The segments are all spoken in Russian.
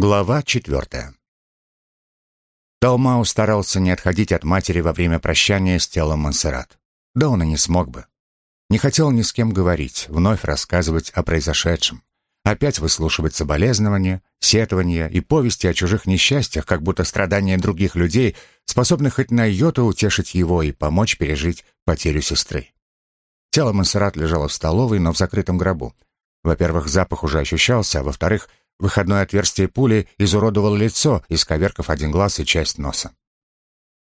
Глава четвертая. Далмау старался не отходить от матери во время прощания с телом Монсеррат. Да он и не смог бы. Не хотел ни с кем говорить, вновь рассказывать о произошедшем. Опять выслушивать соболезнования, сетования и повести о чужих несчастьях, как будто страдания других людей способны хоть на йоту утешить его и помочь пережить потерю сестры. Тело Монсеррат лежало в столовой, но в закрытом гробу. Во-первых, запах уже ощущался, а во-вторых, Выходное отверстие пули изуродовало лицо, исковеркав один глаз и часть носа.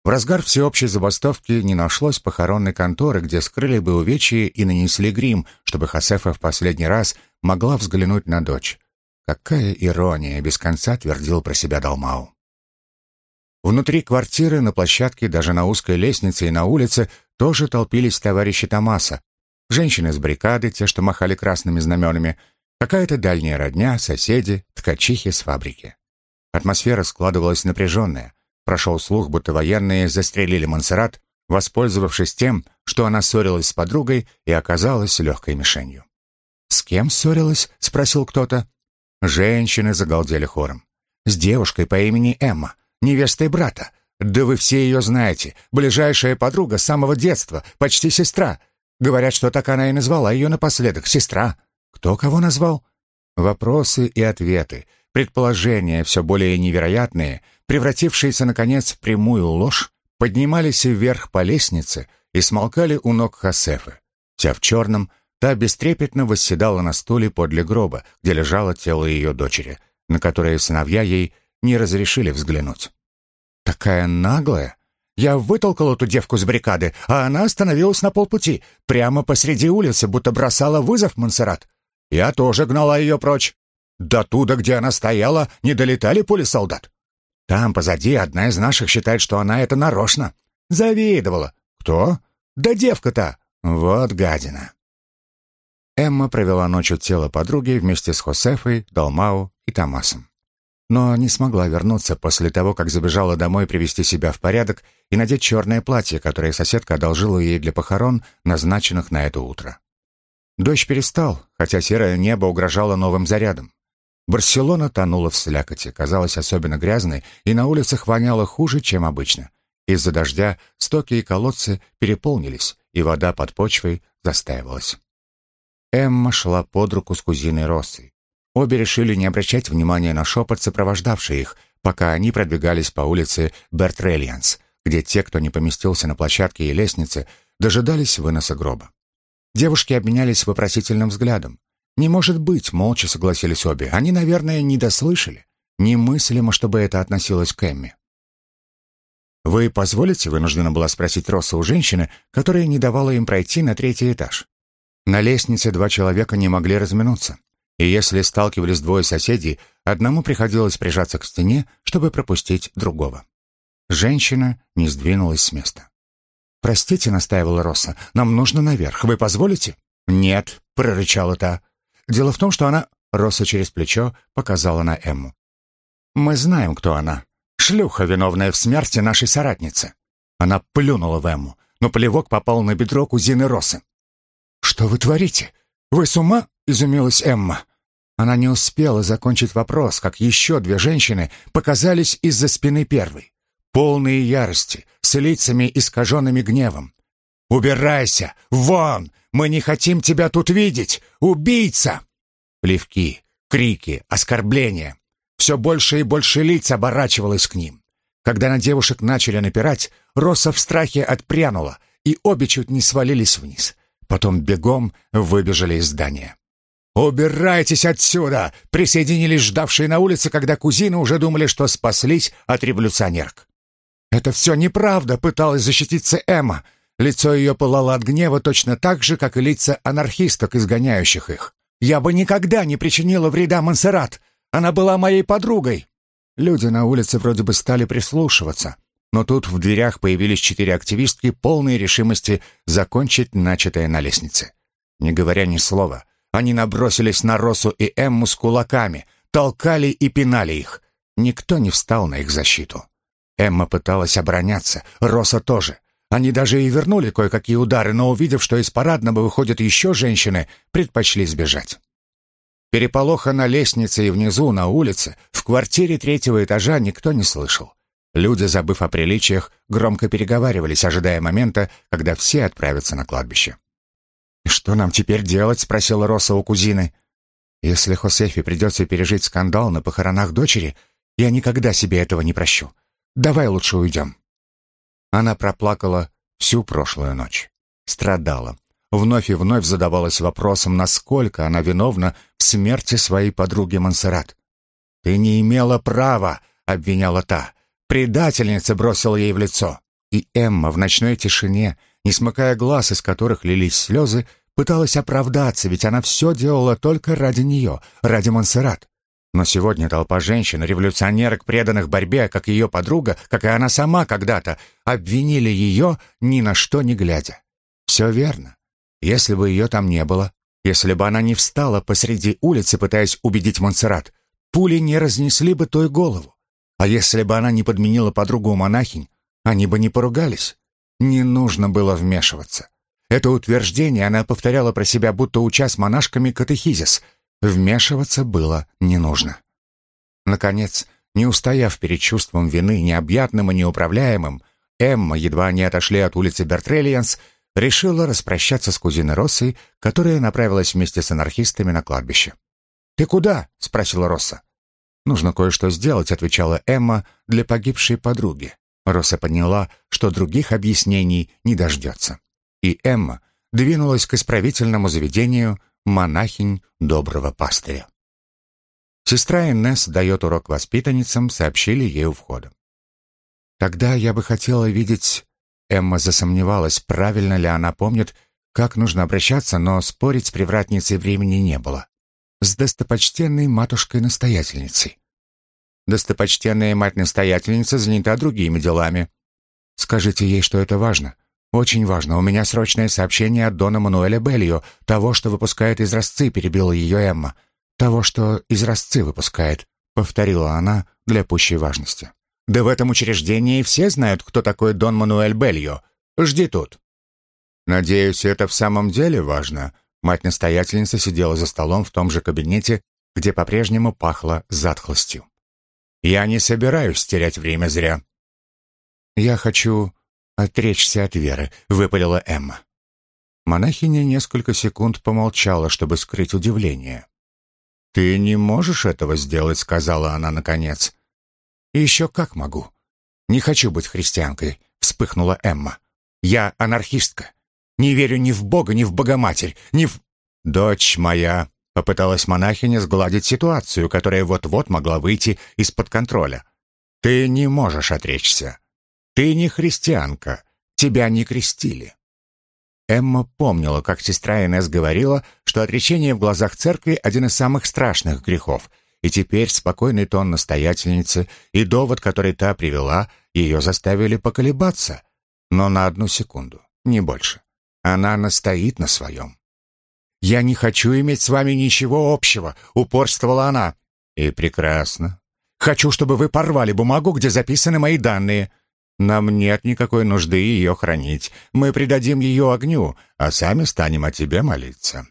В разгар всеобщей забастовки не нашлось похоронной конторы, где скрыли бы увечья и нанесли грим, чтобы Хосефа в последний раз могла взглянуть на дочь. Какая ирония, без конца твердил про себя Далмау. Внутри квартиры, на площадке, даже на узкой лестнице и на улице тоже толпились товарищи Томаса. Женщины с баррикады, те, что махали красными знаменами, Какая-то дальняя родня, соседи, ткачихи с фабрики. Атмосфера складывалась напряженная. Прошел слух, будто военные застрелили Монсеррат, воспользовавшись тем, что она ссорилась с подругой и оказалась легкой мишенью. «С кем ссорилась?» — спросил кто-то. Женщины загалдели хором. «С девушкой по имени Эмма, невестой брата. Да вы все ее знаете. Ближайшая подруга с самого детства, почти сестра. Говорят, что так она и назвала ее напоследок, сестра. Кто кого назвал? Вопросы и ответы, предположения все более невероятные, превратившиеся, наконец, в прямую ложь, поднимались вверх по лестнице и смолкали у ног Хасефы. Вся в черном, та бестрепетно восседала на стуле подле гроба, где лежало тело ее дочери, на которое сыновья ей не разрешили взглянуть. «Такая наглая!» Я вытолкал эту девку с баррикады, а она остановилась на полпути, прямо посреди улицы, будто бросала вызов Монсеррат. Я тоже гнала ее прочь. До туда, где она стояла, не долетали пули солдат. Там позади одна из наших считает, что она это нарочно. Завидовала. Кто? Да девка-то. Вот гадина. Эмма провела ночь у тела подруги вместе с Хосефой, Далмау и Томасом. Но не смогла вернуться после того, как забежала домой привести себя в порядок и надеть черное платье, которое соседка одолжила ей для похорон, назначенных на это утро. Дождь перестал, хотя серое небо угрожало новым зарядом. Барселона тонула в слякоти, казалась особенно грязной, и на улицах воняло хуже, чем обычно. Из-за дождя стоки и колодцы переполнились, и вода под почвой застаивалась. Эмма шла под руку с кузиной Россой. Обе решили не обращать внимания на шепот, сопровождавший их, пока они продвигались по улице Бертрельянс, где те, кто не поместился на площадке и лестнице, дожидались выноса гроба. Девушки обменялись вопросительным взглядом. «Не может быть», — молча согласились обе. Они, наверное, не дослышали. Немыслимо, чтобы это относилось к Эмме. «Вы позволите?» — вынуждена была спросить Росса у женщины, которая не давала им пройти на третий этаж. На лестнице два человека не могли разминуться. И если сталкивались двое соседей, одному приходилось прижаться к стене, чтобы пропустить другого. Женщина не сдвинулась с места. «Простите», — настаивала Росса, — «нам нужно наверх. Вы позволите?» «Нет», — прорычала та. «Дело в том, что она...» — Росса через плечо показала на Эмму. «Мы знаем, кто она. Шлюха, виновная в смерти нашей соратницы». Она плюнула в Эмму, но плевок попал на бедро кузины Россы. «Что вы творите? Вы с ума?» — изумилась Эмма. Она не успела закончить вопрос, как еще две женщины показались из-за спины первой полные ярости, с лицами искаженными гневом. «Убирайся! Вон! Мы не хотим тебя тут видеть! Убийца!» Плевки, крики, оскорбления. Все больше и больше лиц оборачивалось к ним. Когда на девушек начали напирать, Роса в страхе отпрянула, и обе чуть не свалились вниз. Потом бегом выбежали из здания. «Убирайтесь отсюда!» — присоединились ждавшие на улице, когда кузины уже думали, что спаслись от революционерок. «Это все неправда», — пыталась защититься Эмма. Лицо ее пылало от гнева точно так же, как и лица анархисток, изгоняющих их. «Я бы никогда не причинила вреда Монсеррат. Она была моей подругой». Люди на улице вроде бы стали прислушиваться. Но тут в дверях появились четыре активистки, полные решимости закончить начатое на лестнице. Не говоря ни слова, они набросились на Росу и Эмму с кулаками, толкали и пинали их. Никто не встал на их защиту. Эмма пыталась обороняться, Роса тоже. Они даже и вернули кое-какие удары, но увидев, что из парадного выходят еще женщины, предпочли сбежать. Переполоха на лестнице и внизу, на улице, в квартире третьего этажа никто не слышал. Люди, забыв о приличиях, громко переговаривались, ожидая момента, когда все отправятся на кладбище. «И что нам теперь делать?» — спросила Роса у кузины. «Если Хосефи придется пережить скандал на похоронах дочери, я никогда себе этого не прощу. Давай лучше уйдем». Она проплакала всю прошлую ночь. Страдала. Вновь и вновь задавалась вопросом, насколько она виновна в смерти своей подруги Монсеррат. «Ты не имела права», — обвиняла та. «Предательница бросила ей в лицо». И Эмма в ночной тишине, не смыкая глаз, из которых лились слезы, пыталась оправдаться, ведь она все делала только ради нее, ради Монсеррат. Но сегодня толпа женщин, революционерок, преданных борьбе, как ее подруга, как и она сама когда-то, обвинили ее ни на что не глядя. Все верно. Если бы ее там не было, если бы она не встала посреди улицы, пытаясь убедить Монсеррат, пули не разнесли бы той голову. А если бы она не подменила подругу монахинь, они бы не поругались. Не нужно было вмешиваться. Это утверждение она повторяла про себя, будто уча с монашками катехизис — Вмешиваться было не нужно. Наконец, не устояв перед чувством вины, необъятным и неуправляемым, Эмма, едва они отошли от улицы Бертрелианс, решила распрощаться с кузиной Россой, которая направилась вместе с анархистами на кладбище. «Ты куда?» — спросила Росса. «Нужно кое-что сделать», — отвечала Эмма для погибшей подруги. Росса поняла, что других объяснений не дождется. И Эмма двинулась к исправительному заведению, монахинь доброго пастыря. Сестра Инесс дает урок воспитанницам, сообщили ей у входа. Тогда я бы хотела видеть... Эмма засомневалась, правильно ли она помнит, как нужно обращаться, но спорить с привратницей времени не было. С достопочтенной матушкой-настоятельницей. Достопочтенная мать-настоятельница занята другими делами. Скажите ей, что это важно. «Очень важно. У меня срочное сообщение от Дона Мануэля Беллио, того, что выпускает изразцы», — перебила ее Эмма. «Того, что изразцы выпускает», — повторила она для пущей важности. «Да в этом учреждении все знают, кто такой Дон Мануэль Беллио. Жди тут». «Надеюсь, это в самом деле важно». Мать-настоятельница сидела за столом в том же кабинете, где по-прежнему пахло затхлостью. «Я не собираюсь терять время зря». «Я хочу «Отречься от веры», — выпалила Эмма. Монахиня несколько секунд помолчала, чтобы скрыть удивление. «Ты не можешь этого сделать», — сказала она наконец. «Еще как могу. Не хочу быть христианкой», — вспыхнула Эмма. «Я анархистка. Не верю ни в Бога, ни в Богоматерь, ни в...» «Дочь моя», — попыталась монахиня сгладить ситуацию, которая вот-вот могла выйти из-под контроля. «Ты не можешь отречься. «Ты не христианка. Тебя не крестили». Эмма помнила, как сестра Инесс говорила, что отречение в глазах церкви – один из самых страшных грехов, и теперь спокойный тон настоятельницы и довод, который та привела, ее заставили поколебаться. Но на одну секунду, не больше. Она настоит на своем. «Я не хочу иметь с вами ничего общего», — упорствовала она. «И прекрасно. Хочу, чтобы вы порвали бумагу, где записаны мои данные. Нам нет никакой нужды ее хранить. Мы предадим ее огню, а сами станем о тебе молиться».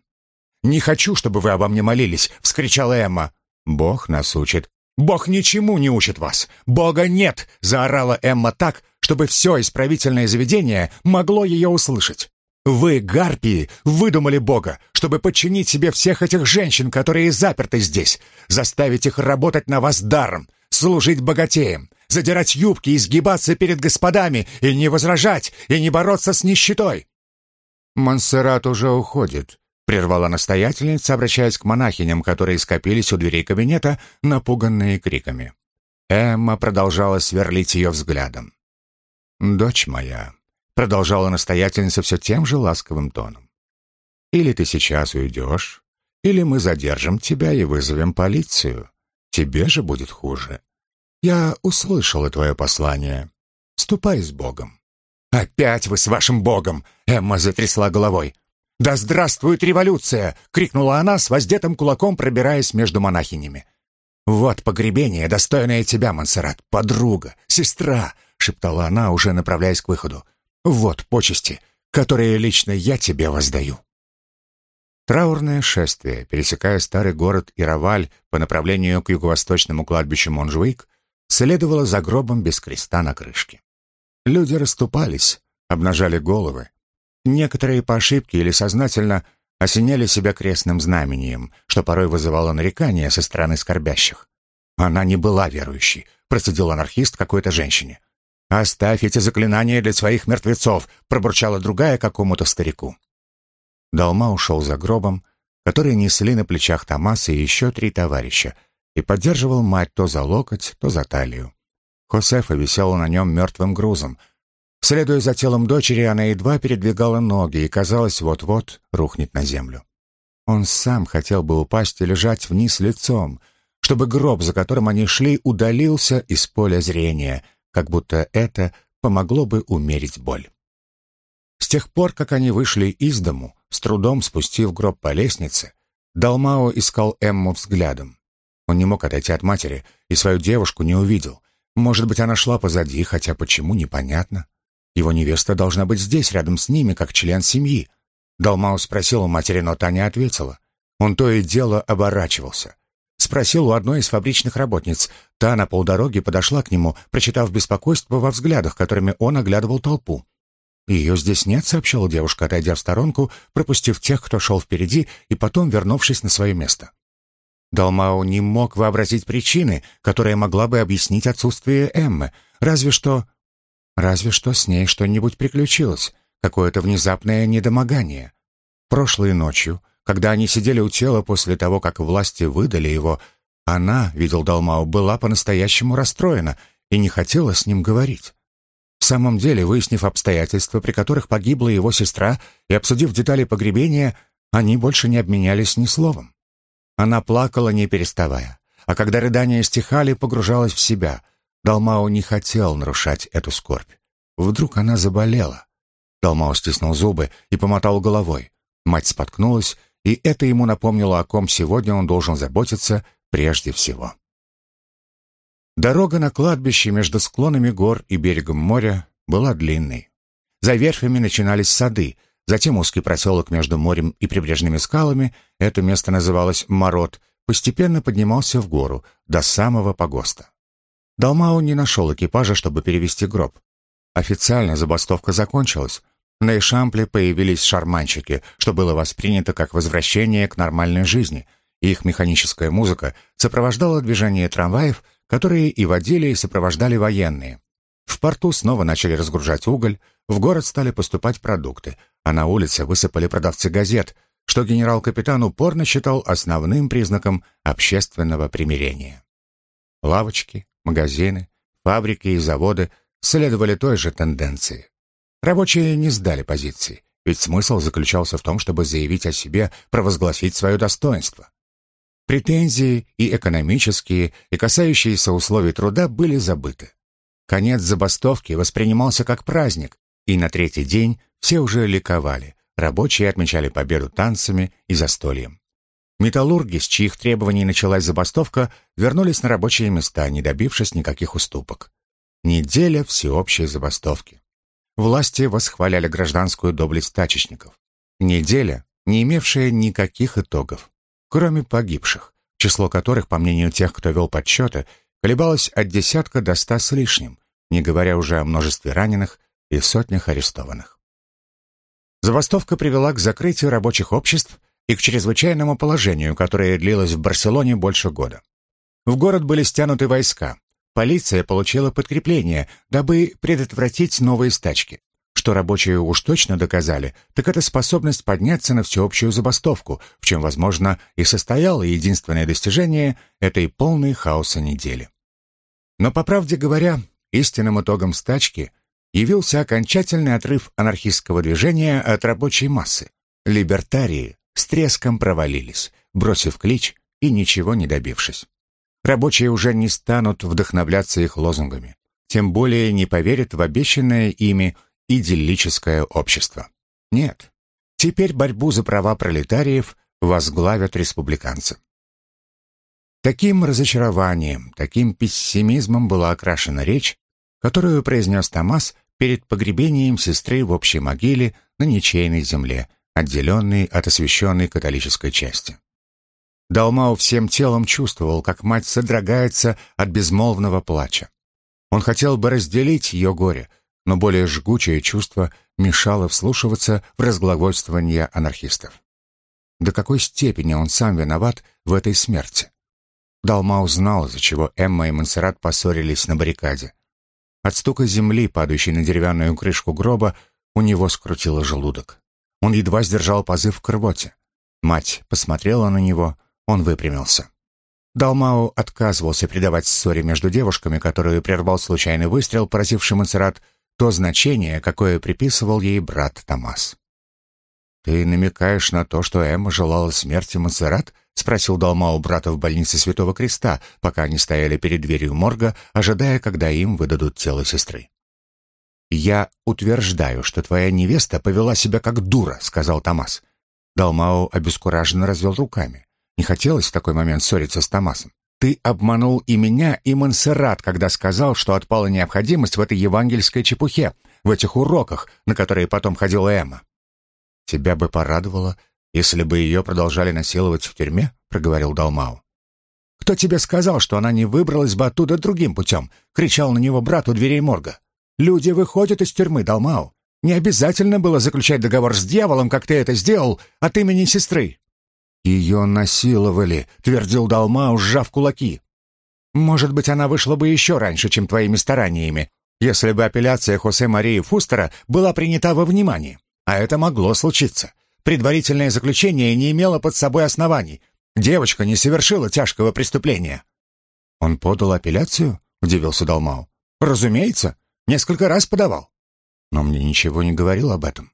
«Не хочу, чтобы вы обо мне молились!» — вскричала Эмма. «Бог нас учит». «Бог ничему не учит вас! Бога нет!» — заорала Эмма так, чтобы все исправительное заведение могло ее услышать. «Вы, гарпии, выдумали Бога, чтобы подчинить себе всех этих женщин, которые заперты здесь, заставить их работать на вас даром, служить богатеям, задирать юбки и сгибаться перед господами, и не возражать, и не бороться с нищетой. «Монсеррат уже уходит», — прервала настоятельница, обращаясь к монахиням, которые скопились у дверей кабинета, напуганные криками. Эмма продолжала сверлить ее взглядом. «Дочь моя», — продолжала настоятельница все тем же ласковым тоном, «или ты сейчас уйдешь, или мы задержим тебя и вызовем полицию. Тебе же будет хуже. Я услышала твое послание. Ступай с Богом». «Опять вы с вашим Богом!» — Эмма затрясла головой. «Да здравствует революция!» — крикнула она с воздетым кулаком, пробираясь между монахинями. «Вот погребение, достойное тебя, Монсеррат, подруга, сестра!» — шептала она, уже направляясь к выходу. «Вот почести, которые лично я тебе воздаю». Траурное шествие, пересекая старый город Ираваль по направлению к юго-восточному кладбищу Монжуик, следовало за гробом без креста на крышке. Люди расступались, обнажали головы. Некоторые по ошибке или сознательно осеняли себя крестным знамением, что порой вызывало нарекания со стороны скорбящих. Она не была верующей, процедил анархист какой-то женщине. «Оставь эти заклинания для своих мертвецов», пробурчала другая какому-то старику. Далма ушел за гробом, который несли на плечах Томаса и еще три товарища, и поддерживал мать то за локоть, то за талию. Хосефа висела на нем мертвым грузом. Следуя за телом дочери, она едва передвигала ноги и, казалось, вот-вот рухнет на землю. Он сам хотел бы упасть и лежать вниз лицом, чтобы гроб, за которым они шли, удалился из поля зрения, как будто это помогло бы умерить боль. С тех пор, как они вышли из дому, с трудом спустив гроб по лестнице, Далмао искал Эмму взглядом. Он не мог отойти от матери и свою девушку не увидел. Может быть, она шла позади, хотя почему, непонятно. Его невеста должна быть здесь, рядом с ними, как член семьи. Далмао спросил у матери, но та не ответила. Он то и дело оборачивался. Спросил у одной из фабричных работниц. Та на полдороги подошла к нему, прочитав беспокойство во взглядах, которыми он оглядывал толпу. «Ее здесь нет», — сообщила девушка, отойдя в сторонку, пропустив тех, кто шел впереди, и потом вернувшись на свое место. Далмау не мог вообразить причины, которая могла бы объяснить отсутствие Эммы, разве что... Разве что с ней что-нибудь приключилось, какое-то внезапное недомогание. Прошлой ночью, когда они сидели у тела после того, как власти выдали его, она, видел Далмау, была по-настоящему расстроена и не хотела с ним говорить. В самом деле, выяснив обстоятельства, при которых погибла его сестра, и обсудив детали погребения, они больше не обменялись ни словом. Она плакала, не переставая, а когда рыдания стихали, погружалась в себя. Далмао не хотел нарушать эту скорбь. Вдруг она заболела. Далмао стиснул зубы и помотал головой. Мать споткнулась, и это ему напомнило, о ком сегодня он должен заботиться прежде всего. Дорога на кладбище между склонами гор и берегом моря была длинной. За верфями начинались сады, Затем узкий проселок между морем и прибрежными скалами, это место называлось Мород, постепенно поднимался в гору, до самого погоста. Далмау не нашел экипажа, чтобы перевести гроб. Официально забастовка закончилась. На Эшампле появились шарманщики, что было воспринято как возвращение к нормальной жизни. Их механическая музыка сопровождала движение трамваев, которые и водили, и сопровождали военные. В порту снова начали разгружать уголь, в город стали поступать продукты, а на улице высыпали продавцы газет, что генерал-капитан упорно считал основным признаком общественного примирения. Лавочки, магазины, фабрики и заводы следовали той же тенденции. Рабочие не сдали позиции, ведь смысл заключался в том, чтобы заявить о себе, провозгласить свое достоинство. Претензии и экономические, и касающиеся условий труда были забыты. Конец забастовки воспринимался как праздник, и на третий день все уже ликовали. Рабочие отмечали победу танцами и застольем. Металлурги, с чьих требований началась забастовка, вернулись на рабочие места, не добившись никаких уступок. Неделя всеобщей забастовки. Власти восхваляли гражданскую доблесть тачечников. Неделя, не имевшая никаких итогов, кроме погибших, число которых, по мнению тех, кто вел подсчеты, колебалось от десятка до ста с лишним, не говоря уже о множестве раненых и сотнях арестованных. Забастовка привела к закрытию рабочих обществ и к чрезвычайному положению, которое длилось в Барселоне больше года. В город были стянуты войска. Полиция получила подкрепление, дабы предотвратить новые стачки. Что рабочие уж точно доказали, так это способность подняться на всеобщую забастовку, в чем, возможно, и состояло единственное достижение этой полной хаоса недели. Но, по правде говоря, истинным итогом стачки явился окончательный отрыв анархистского движения от рабочей массы. Либертарии с треском провалились, бросив клич и ничего не добившись. Рабочие уже не станут вдохновляться их лозунгами, тем более не поверят в обещанное ими идиллическое общество. Нет, теперь борьбу за права пролетариев возглавят республиканцы. Таким разочарованием, таким пессимизмом была окрашена речь, которую произнес Томас перед погребением сестры в общей могиле на ничейной земле, отделенный от освященной католической части. Далмау всем телом чувствовал, как мать содрогается от безмолвного плача. Он хотел бы разделить ее горе, но более жгучее чувство мешало вслушиваться в разглагольствование анархистов. До какой степени он сам виноват в этой смерти? Далмау знал, из-за чего Эмма и Монсеррат поссорились на баррикаде. От стука земли, падающей на деревянную крышку гроба, у него скрутило желудок. Он едва сдержал позыв к рвоте. Мать посмотрела на него, он выпрямился. Далмау отказывался придавать ссоре между девушками, которую прервал случайный выстрел, поразивший Монсеррат, то значение, какое приписывал ей брат Томас. «Ты намекаешь на то, что Эмма желала смерти Монсеррат?» — спросил Далмау брата в больнице Святого Креста, пока они стояли перед дверью морга, ожидая, когда им выдадут тело сестры. «Я утверждаю, что твоя невеста повела себя как дура», — сказал Томас. Далмау обескураженно развел руками. Не хотелось в такой момент ссориться с Томасом. «Ты обманул и меня, и Монсеррат, когда сказал, что отпала необходимость в этой евангельской чепухе, в этих уроках, на которые потом ходила Эмма». «Тебя бы порадовало, если бы ее продолжали насиловать в тюрьме?» — проговорил Далмау. «Кто тебе сказал, что она не выбралась бы оттуда другим путем?» — кричал на него брат у дверей морга. «Люди выходят из тюрьмы, Далмау. Не обязательно было заключать договор с дьяволом, как ты это сделал, от имени сестры». «Ее насиловали», — твердил Далмау, сжав кулаки. «Может быть, она вышла бы еще раньше, чем твоими стараниями, если бы апелляция Хосе Марии Фустера была принята во внимание. А это могло случиться. Предварительное заключение не имело под собой оснований. Девочка не совершила тяжкого преступления». «Он подал апелляцию?» — удивился Далмау. «Разумеется. Несколько раз подавал. Но мне ничего не говорил об этом.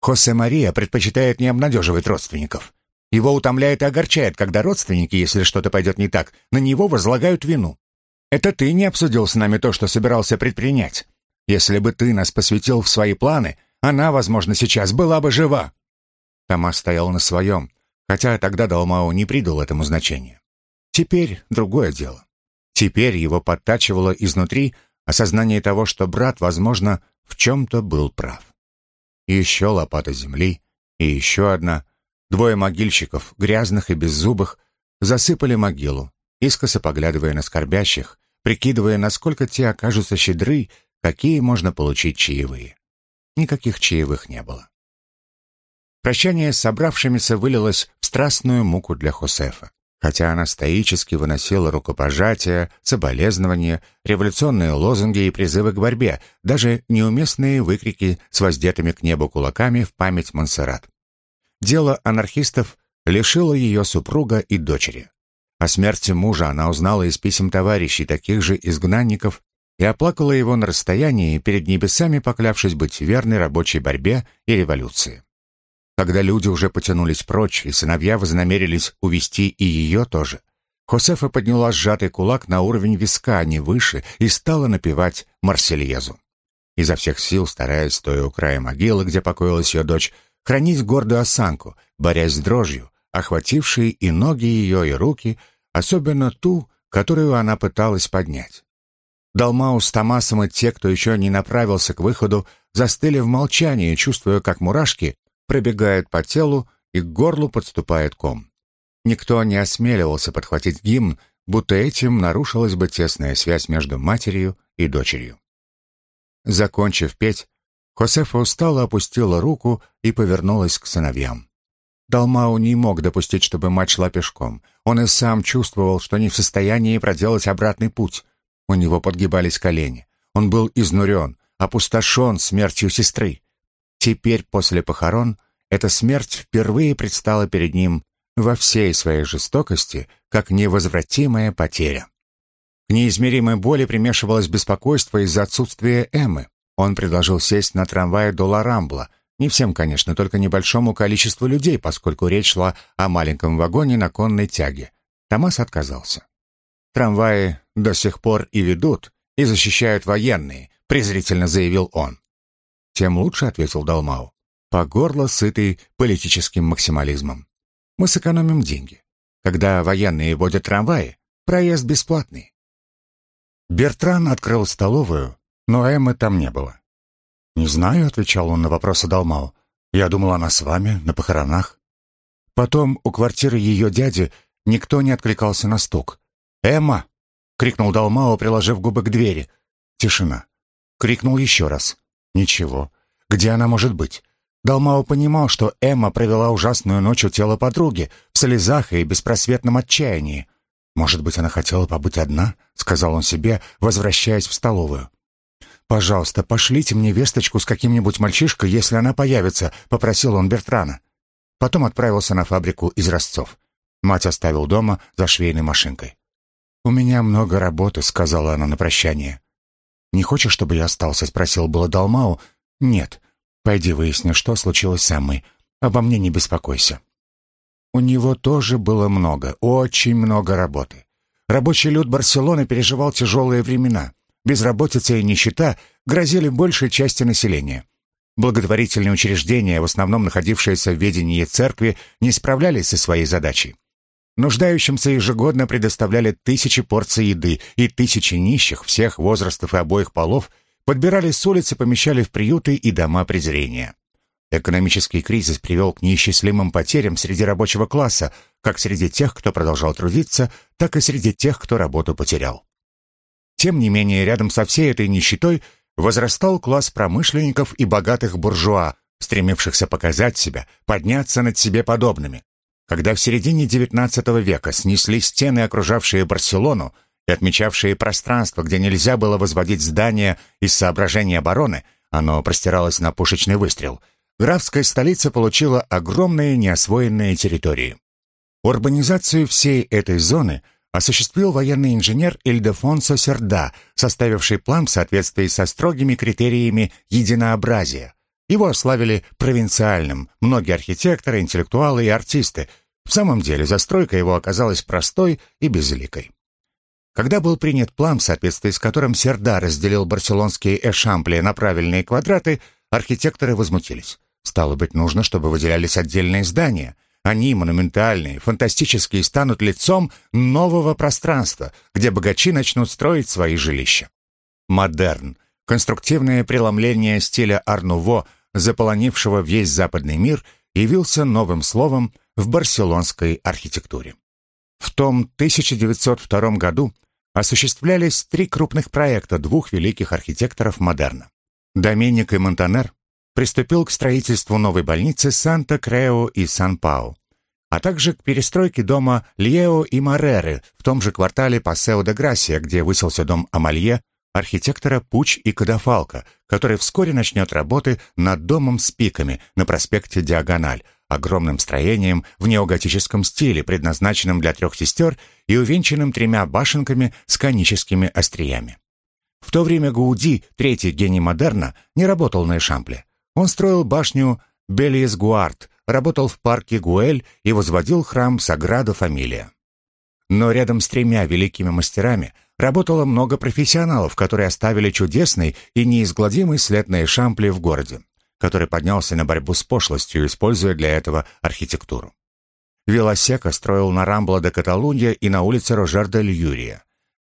Хосе Мария предпочитает не обнадеживать родственников. Его утомляет и огорчает, когда родственники, если что-то пойдет не так, на него возлагают вину. Это ты не обсудил с нами то, что собирался предпринять. Если бы ты нас посвятил в свои планы, она, возможно, сейчас была бы жива». Томас стоял на своем, хотя тогда Далмао не придал этому значения. Теперь другое дело. Теперь его подтачивало изнутри осознание того, что брат, возможно, в чем-то был прав. Еще лопата земли, и еще одна — Двое могильщиков, грязных и беззубых, засыпали могилу, искоса поглядывая на скорбящих, прикидывая, насколько те окажутся щедры, какие можно получить чаевые. Никаких чаевых не было. Прощание с собравшимися вылилось в страстную муку для Хосефа. Хотя она стоически выносила рукопожатия, соболезнования, революционные лозунги и призывы к борьбе, даже неуместные выкрики с воздетыми к небу кулаками в память Монсеррат. Дело анархистов лишило ее супруга и дочери. О смерти мужа она узнала из писем товарищей, таких же изгнанников, и оплакала его на расстоянии, перед небесами поклявшись быть верной рабочей борьбе и революции. Когда люди уже потянулись прочь, и сыновья вознамерились увести и ее тоже, Хосефа подняла сжатый кулак на уровень виска, а не выше, и стала напевать Марсельезу. Изо всех сил, стараясь, стоя у края могилы, где покоилась ее дочь, хранить гордую осанку, борясь с дрожью, охватившей и ноги ее, и руки, особенно ту, которую она пыталась поднять. Далмау с Томасом и те, кто еще не направился к выходу, застыли в молчании, чувствуя, как мурашки пробегают по телу и к горлу подступает ком. Никто не осмеливался подхватить гимн, будто этим нарушилась бы тесная связь между матерью и дочерью. Закончив петь, Хосефа устало опустила руку и повернулась к сыновьям. Далмау не мог допустить, чтобы мать шла пешком. Он и сам чувствовал, что не в состоянии проделать обратный путь. У него подгибались колени. Он был изнурен, опустошен смертью сестры. Теперь, после похорон, эта смерть впервые предстала перед ним во всей своей жестокости, как невозвратимая потеря. К неизмеримой боли примешивалось беспокойство из-за отсутствия Эммы. Он предложил сесть на трамвай до Ларамбла. Не всем, конечно, только небольшому количеству людей, поскольку речь шла о маленьком вагоне на конной тяге. Томас отказался. «Трамваи до сих пор и ведут, и защищают военные», — презрительно заявил он. «Тем лучше», — ответил Далмау, по горло сытый политическим максимализмом. «Мы сэкономим деньги. Когда военные водят трамваи, проезд бесплатный». Бертран открыл столовую, но Эммы там не было. «Не знаю», — отвечал он на вопросы Далмау. Я думал, она с вами, на похоронах. Потом у квартиры ее дяди никто не откликался на стук. «Эмма!» — крикнул Далмао, приложив губы к двери. Тишина. Крикнул еще раз. Ничего. Где она может быть? Далмао понимал, что Эмма провела ужасную ночь у тела подруги, в слезах и беспросветном отчаянии. «Может быть, она хотела побыть одна?» — сказал он себе, возвращаясь в столовую. «Пожалуйста, пошлите мне весточку с каким-нибудь мальчишкой, если она появится», — попросил он Бертрана. Потом отправился на фабрику из Ростцов. Мать оставил дома за швейной машинкой. «У меня много работы», — сказала она на прощание. «Не хочешь, чтобы я остался?» — спросил было Далмау. «Нет. Пойди выясни, что случилось с Эммой. Обо мне не беспокойся». У него тоже было много, очень много работы. Рабочий люд Барселоны переживал тяжелые времена. Безработица и нищета грозили большей части населения. Благотворительные учреждения, в основном находившиеся в ведении церкви, не справлялись со своей задачей. Нуждающимся ежегодно предоставляли тысячи порций еды, и тысячи нищих всех возрастов и обоих полов подбирали с улицы, помещали в приюты и дома презрения. Экономический кризис привел к неисчислимым потерям среди рабочего класса, как среди тех, кто продолжал трудиться, так и среди тех, кто работу потерял. Тем не менее, рядом со всей этой нищетой возрастал класс промышленников и богатых буржуа, стремившихся показать себя, подняться над себе подобными. Когда в середине XIX века снесли стены, окружавшие Барселону, и отмечавшие пространство, где нельзя было возводить здания из соображений обороны, оно простиралось на пушечный выстрел – графская столица получила огромные неосвоенные территории. Урбанизацию всей этой зоны осуществил военный инженер Ильдефонсо Серда, составивший план в соответствии со строгими критериями единообразия. Его ославили провинциальным, многие архитекторы, интеллектуалы и артисты. В самом деле застройка его оказалась простой и безликой. Когда был принят план, в соответствии с которым Серда разделил барселонские эшампли на правильные квадраты, архитекторы возмутились. Стало быть, нужно, чтобы выделялись отдельные здания. Они, монументальные, фантастические, станут лицом нового пространства, где богачи начнут строить свои жилища. Модерн — конструктивное преломление стиля Арнуво, заполонившего весь западный мир, явился новым словом в барселонской архитектуре. В том 1902 году осуществлялись три крупных проекта двух великих архитекторов модерна. Доменик и Монтанер приступил к строительству новой больницы Санта-Крео и Сан-Пау, а также к перестройке дома Льео и Мореры в том же квартале Пасео де Грасия, где высился дом Амалье, архитектора Пуч и Кадафалка, который вскоре начнет работы над домом с пиками на проспекте Диагональ, огромным строением в неоготическом стиле, предназначенным для трех сестер и увенчанным тремя башенками с коническими остриями. В то время Гауди, третий гений модерна, не работал на Эшампле. Он строил башню Белиес-Гуард, работал в парке Гуэль и возводил храм Саграда Фамилия. Но рядом с тремя великими мастерами работало много профессионалов, которые оставили чудесный и неизгладимый след на Эшампле в городе, который поднялся на борьбу с пошлостью, используя для этого архитектуру. Велосека строил на Рамбла де Каталунья и на улице Рожер де Льюрия.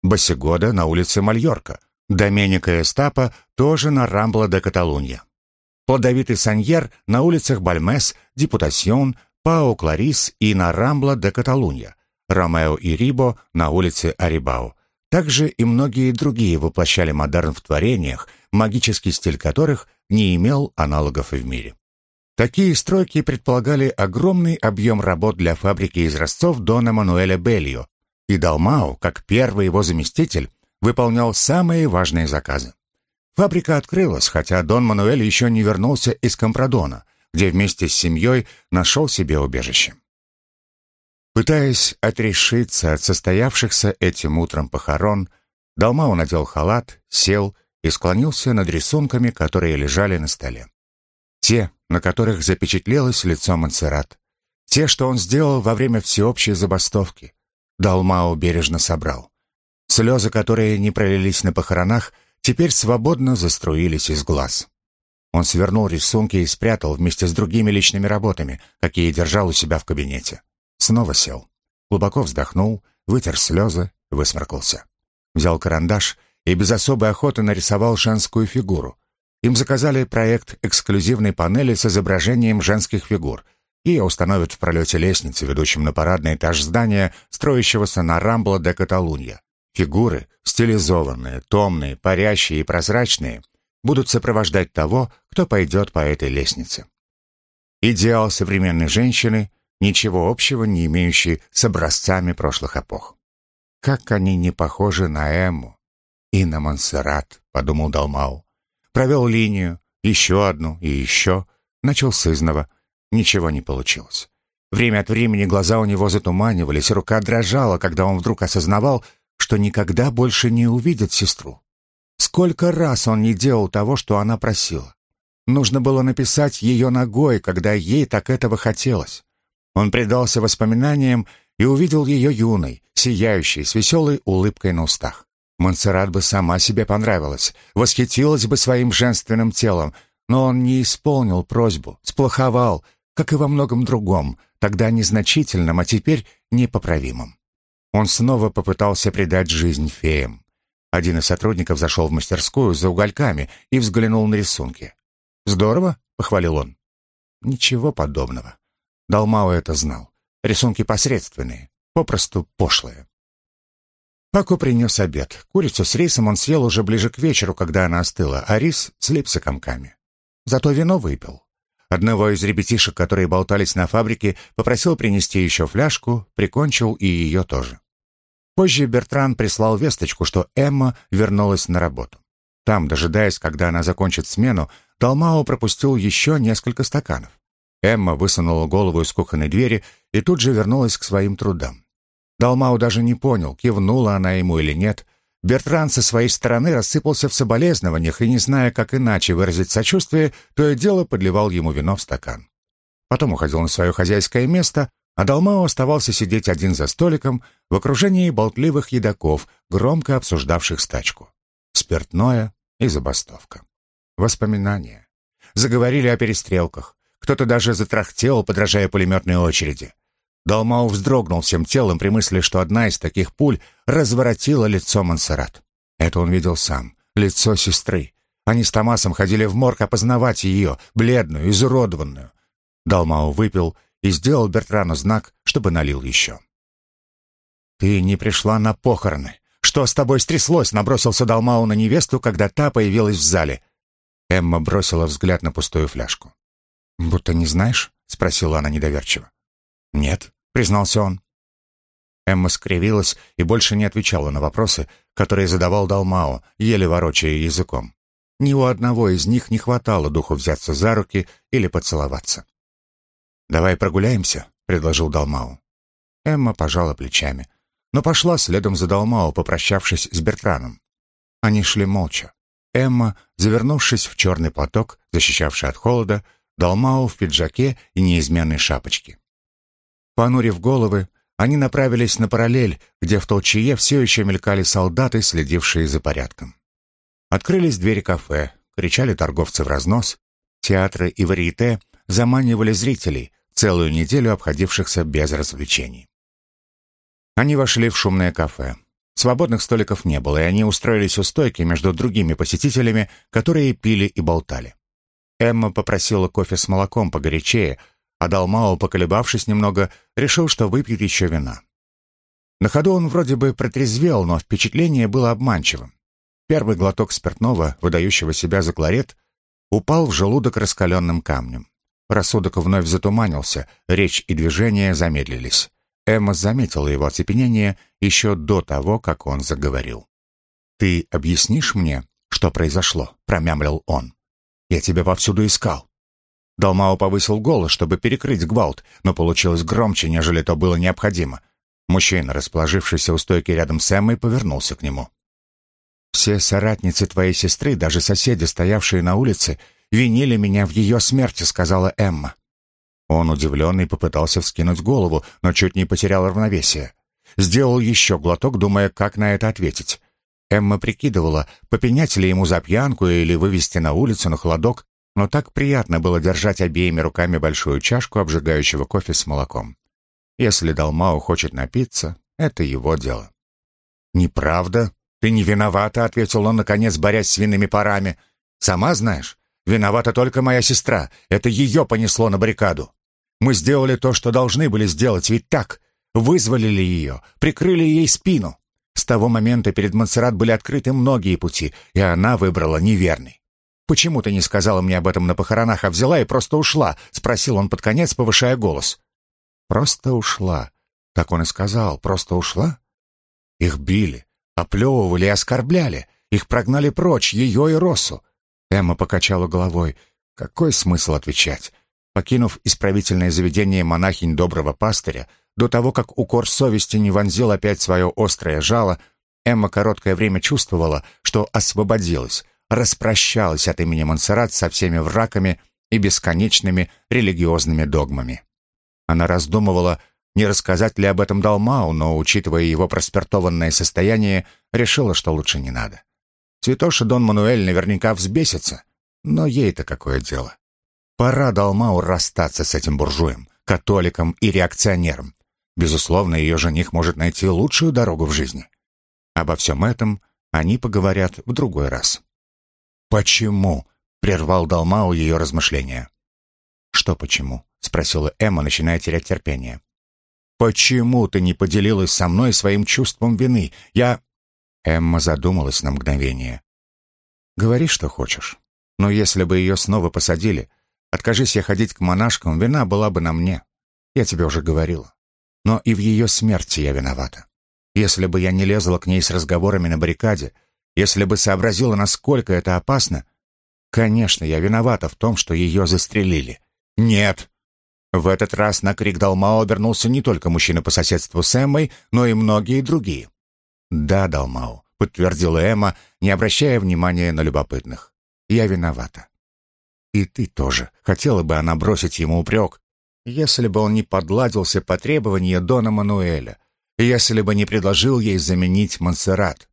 Басигода на улице Мальорка. Доменика Эстапа тоже на Рамбла де Каталунья. Плодовитый Саньер на улицах Бальмес, Депутасьон, Пао Кларис и на Рамбла де Каталунья, Ромео и Рибо на улице Арибао. Также и многие другие воплощали модерн в творениях, магический стиль которых не имел аналогов и в мире. Такие стройки предполагали огромный объем работ для фабрики изразцов Дона Мануэля Беллио, и Далмау, как первый его заместитель, выполнял самые важные заказы. Фабрика открылась, хотя Дон Мануэль еще не вернулся из Компрадона, где вместе с семьей нашел себе убежище. Пытаясь отрешиться от состоявшихся этим утром похорон, Далмау надел халат, сел и склонился над рисунками, которые лежали на столе. Те, на которых запечатлелось лицо Монсеррат. Те, что он сделал во время всеобщей забастовки. Далмау бережно собрал. Слезы, которые не пролились на похоронах, теперь свободно заструились из глаз. Он свернул рисунки и спрятал вместе с другими личными работами, какие держал у себя в кабинете. Снова сел. Глубоко вздохнул, вытер слезы, высморкался. Взял карандаш и без особой охоты нарисовал женскую фигуру. Им заказали проект эксклюзивной панели с изображением женских фигур. Ее установят в пролете лестницы, ведущем на парадный этаж здания, строящегося на Рамбла де Каталунья. Фигуры, стилизованные, томные, парящие и прозрачные, будут сопровождать того, кто пойдет по этой лестнице. Идеал современной женщины, ничего общего не имеющий с образцами прошлых эпох. Как они не похожи на Эмму и на Монсеррат, подумал Далмау. Провел линию, еще одну и еще, начал с изного. Ничего не получилось. Время от времени глаза у него затуманивались, рука дрожала, когда он вдруг осознавал, что никогда больше не увидит сестру. Сколько раз он не делал того, что она просила. Нужно было написать ее ногой, когда ей так этого хотелось. Он предался воспоминаниям и увидел ее юной, сияющей, с веселой улыбкой на устах. Монсеррат бы сама себе понравилась, восхитилась бы своим женственным телом, но он не исполнил просьбу, сплоховал, как и во многом другом, тогда незначительном, а теперь непоправимом. Он снова попытался придать жизнь феям. Один из сотрудников зашел в мастерскую за угольками и взглянул на рисунки. «Здорово», — похвалил он. «Ничего подобного». Далмао это знал. Рисунки посредственные, попросту пошлые. Пако принес обед. Курицу с рисом он съел уже ближе к вечеру, когда она остыла, а рис слипся комками. Зато вино выпил. Одного из ребятишек, которые болтались на фабрике, попросил принести еще фляжку, прикончил и ее тоже. Позже Бертран прислал весточку, что Эмма вернулась на работу. Там, дожидаясь, когда она закончит смену, Далмао пропустил еще несколько стаканов. Эмма высунула голову из кухонной двери и тут же вернулась к своим трудам. Далмау даже не понял, кивнула она ему или нет. Бертран со своей стороны рассыпался в соболезнованиях и, не зная, как иначе выразить сочувствие, то и дело подливал ему вино в стакан. Потом уходил на свое хозяйское место, а Далмао оставался сидеть один за столиком в окружении болтливых едоков, громко обсуждавших стачку. Спиртное и забастовка. Воспоминания. Заговорили о перестрелках. Кто-то даже затрахтел, подражая пулеметной очереди. Далмау вздрогнул всем телом при мысли, что одна из таких пуль разворотила лицо Монсеррат. Это он видел сам, лицо сестры. Они с Томасом ходили в морг опознавать ее, бледную, изуродованную. Далмау выпил и сделал Бертрану знак, чтобы налил еще. «Ты не пришла на похороны. Что с тобой стряслось?» — набросился Далмау на невесту, когда та появилась в зале. Эмма бросила взгляд на пустую фляжку. «Будто не знаешь?» — спросила она недоверчиво. «Нет», — признался он. Эмма скривилась и больше не отвечала на вопросы, которые задавал Далмао, еле ворочая языком. Ни у одного из них не хватало духу взяться за руки или поцеловаться. «Давай прогуляемся», — предложил Далмао. Эмма пожала плечами, но пошла следом за Далмао, попрощавшись с Бертраном. Они шли молча. Эмма, завернувшись в черный платок, защищавший от холода, Далмао в пиджаке и неизменной шапочке. Понурив головы, они направились на параллель, где в толчее все еще мелькали солдаты, следившие за порядком. Открылись двери кафе, кричали торговцы в разнос, театры и варьете заманивали зрителей, целую неделю обходившихся без развлечений. Они вошли в шумное кафе. Свободных столиков не было, и они устроились у стойки между другими посетителями, которые пили и болтали. Эмма попросила кофе с молоком погорячее, а Далмао, поколебавшись немного, решил, что выпьет еще вина. На ходу он вроде бы протрезвел, но впечатление было обманчивым. Первый глоток спиртного, выдающего себя за кларет, упал в желудок раскаленным камнем. Рассудок вновь затуманился, речь и движения замедлились. Эмма заметила его оцепенение еще до того, как он заговорил. «Ты объяснишь мне, что произошло?» — промямлил он. «Я тебя повсюду искал. Далмао повысил голос, чтобы перекрыть гвалт, но получилось громче, нежели то было необходимо. Мужчина, расположившийся у стойки рядом с Эммой, повернулся к нему. «Все соратницы твоей сестры, даже соседи, стоявшие на улице, винили меня в ее смерти», — сказала Эмма. Он, удивленный, попытался вскинуть голову, но чуть не потерял равновесие. Сделал еще глоток, думая, как на это ответить. Эмма прикидывала, попенять ли ему за пьянку или вывести на улицу на холодок, но так приятно было держать обеими руками большую чашку обжигающего кофе с молоком. Если Далмау хочет напиться, это его дело. «Неправда. Ты не виновата», — ответил он, наконец, борясь с винными парами. Сама знаешь, виновата только моя сестра. Это ее понесло на баррикаду. Мы сделали то, что должны были сделать, ведь так? Вызволили ее, прикрыли ей спину. С того момента перед Монсеррат были открыты многие пути, и она выбрала неверный. «Почему ты не сказала мне об этом на похоронах, а взяла и просто ушла?» — спросил он под конец, повышая голос. «Просто ушла». Так он и сказал, просто ушла. Их били, оплевывали и оскорбляли. Их прогнали прочь, ее и Росу. Эмма покачала головой. Какой смысл отвечать? Покинув исправительное заведение монахинь доброго пастыря, до того, как укор совести не вонзил опять свое острое жало, Эмма короткое время чувствовала, что освободилась, распрощалась от имени Монсеррат со всеми врагами и бесконечными религиозными догмами. Она раздумывала, не рассказать ли об этом Далмау, но, учитывая его проспиртованное состояние, решила, что лучше не надо. Цветоша Дон Мануэль наверняка взбесится, но ей-то какое дело. Пора Далмау расстаться с этим буржуем, католиком и реакционером. Безусловно, ее жених может найти лучшую дорогу в жизни. Обо всем этом они поговорят в другой раз. «Почему?» — прервал Далмау ее размышления. «Что почему?» — спросила Эмма, начиная терять терпение. «Почему ты не поделилась со мной своим чувством вины? Я...» Эмма задумалась на мгновение. «Говори, что хочешь. Но если бы ее снова посадили, откажись я ходить к монашкам, вина была бы на мне. Я тебе уже говорила. Но и в ее смерти я виновата. Если бы я не лезла к ней с разговорами на баррикаде, если бы сообразила, насколько это опасно, конечно, я виновата в том, что ее застрелили. Нет. В этот раз на крик Далмао обернулся не только мужчина по соседству с Эммой, но и многие другие. «Да, Далмао», — подтвердила Эмма, не обращая внимания на любопытных. «Я виновата». «И ты тоже», — хотела бы она бросить ему упрек, если бы он не подладился по требованию Дона Мануэля, если бы не предложил ей заменить Монсеррат.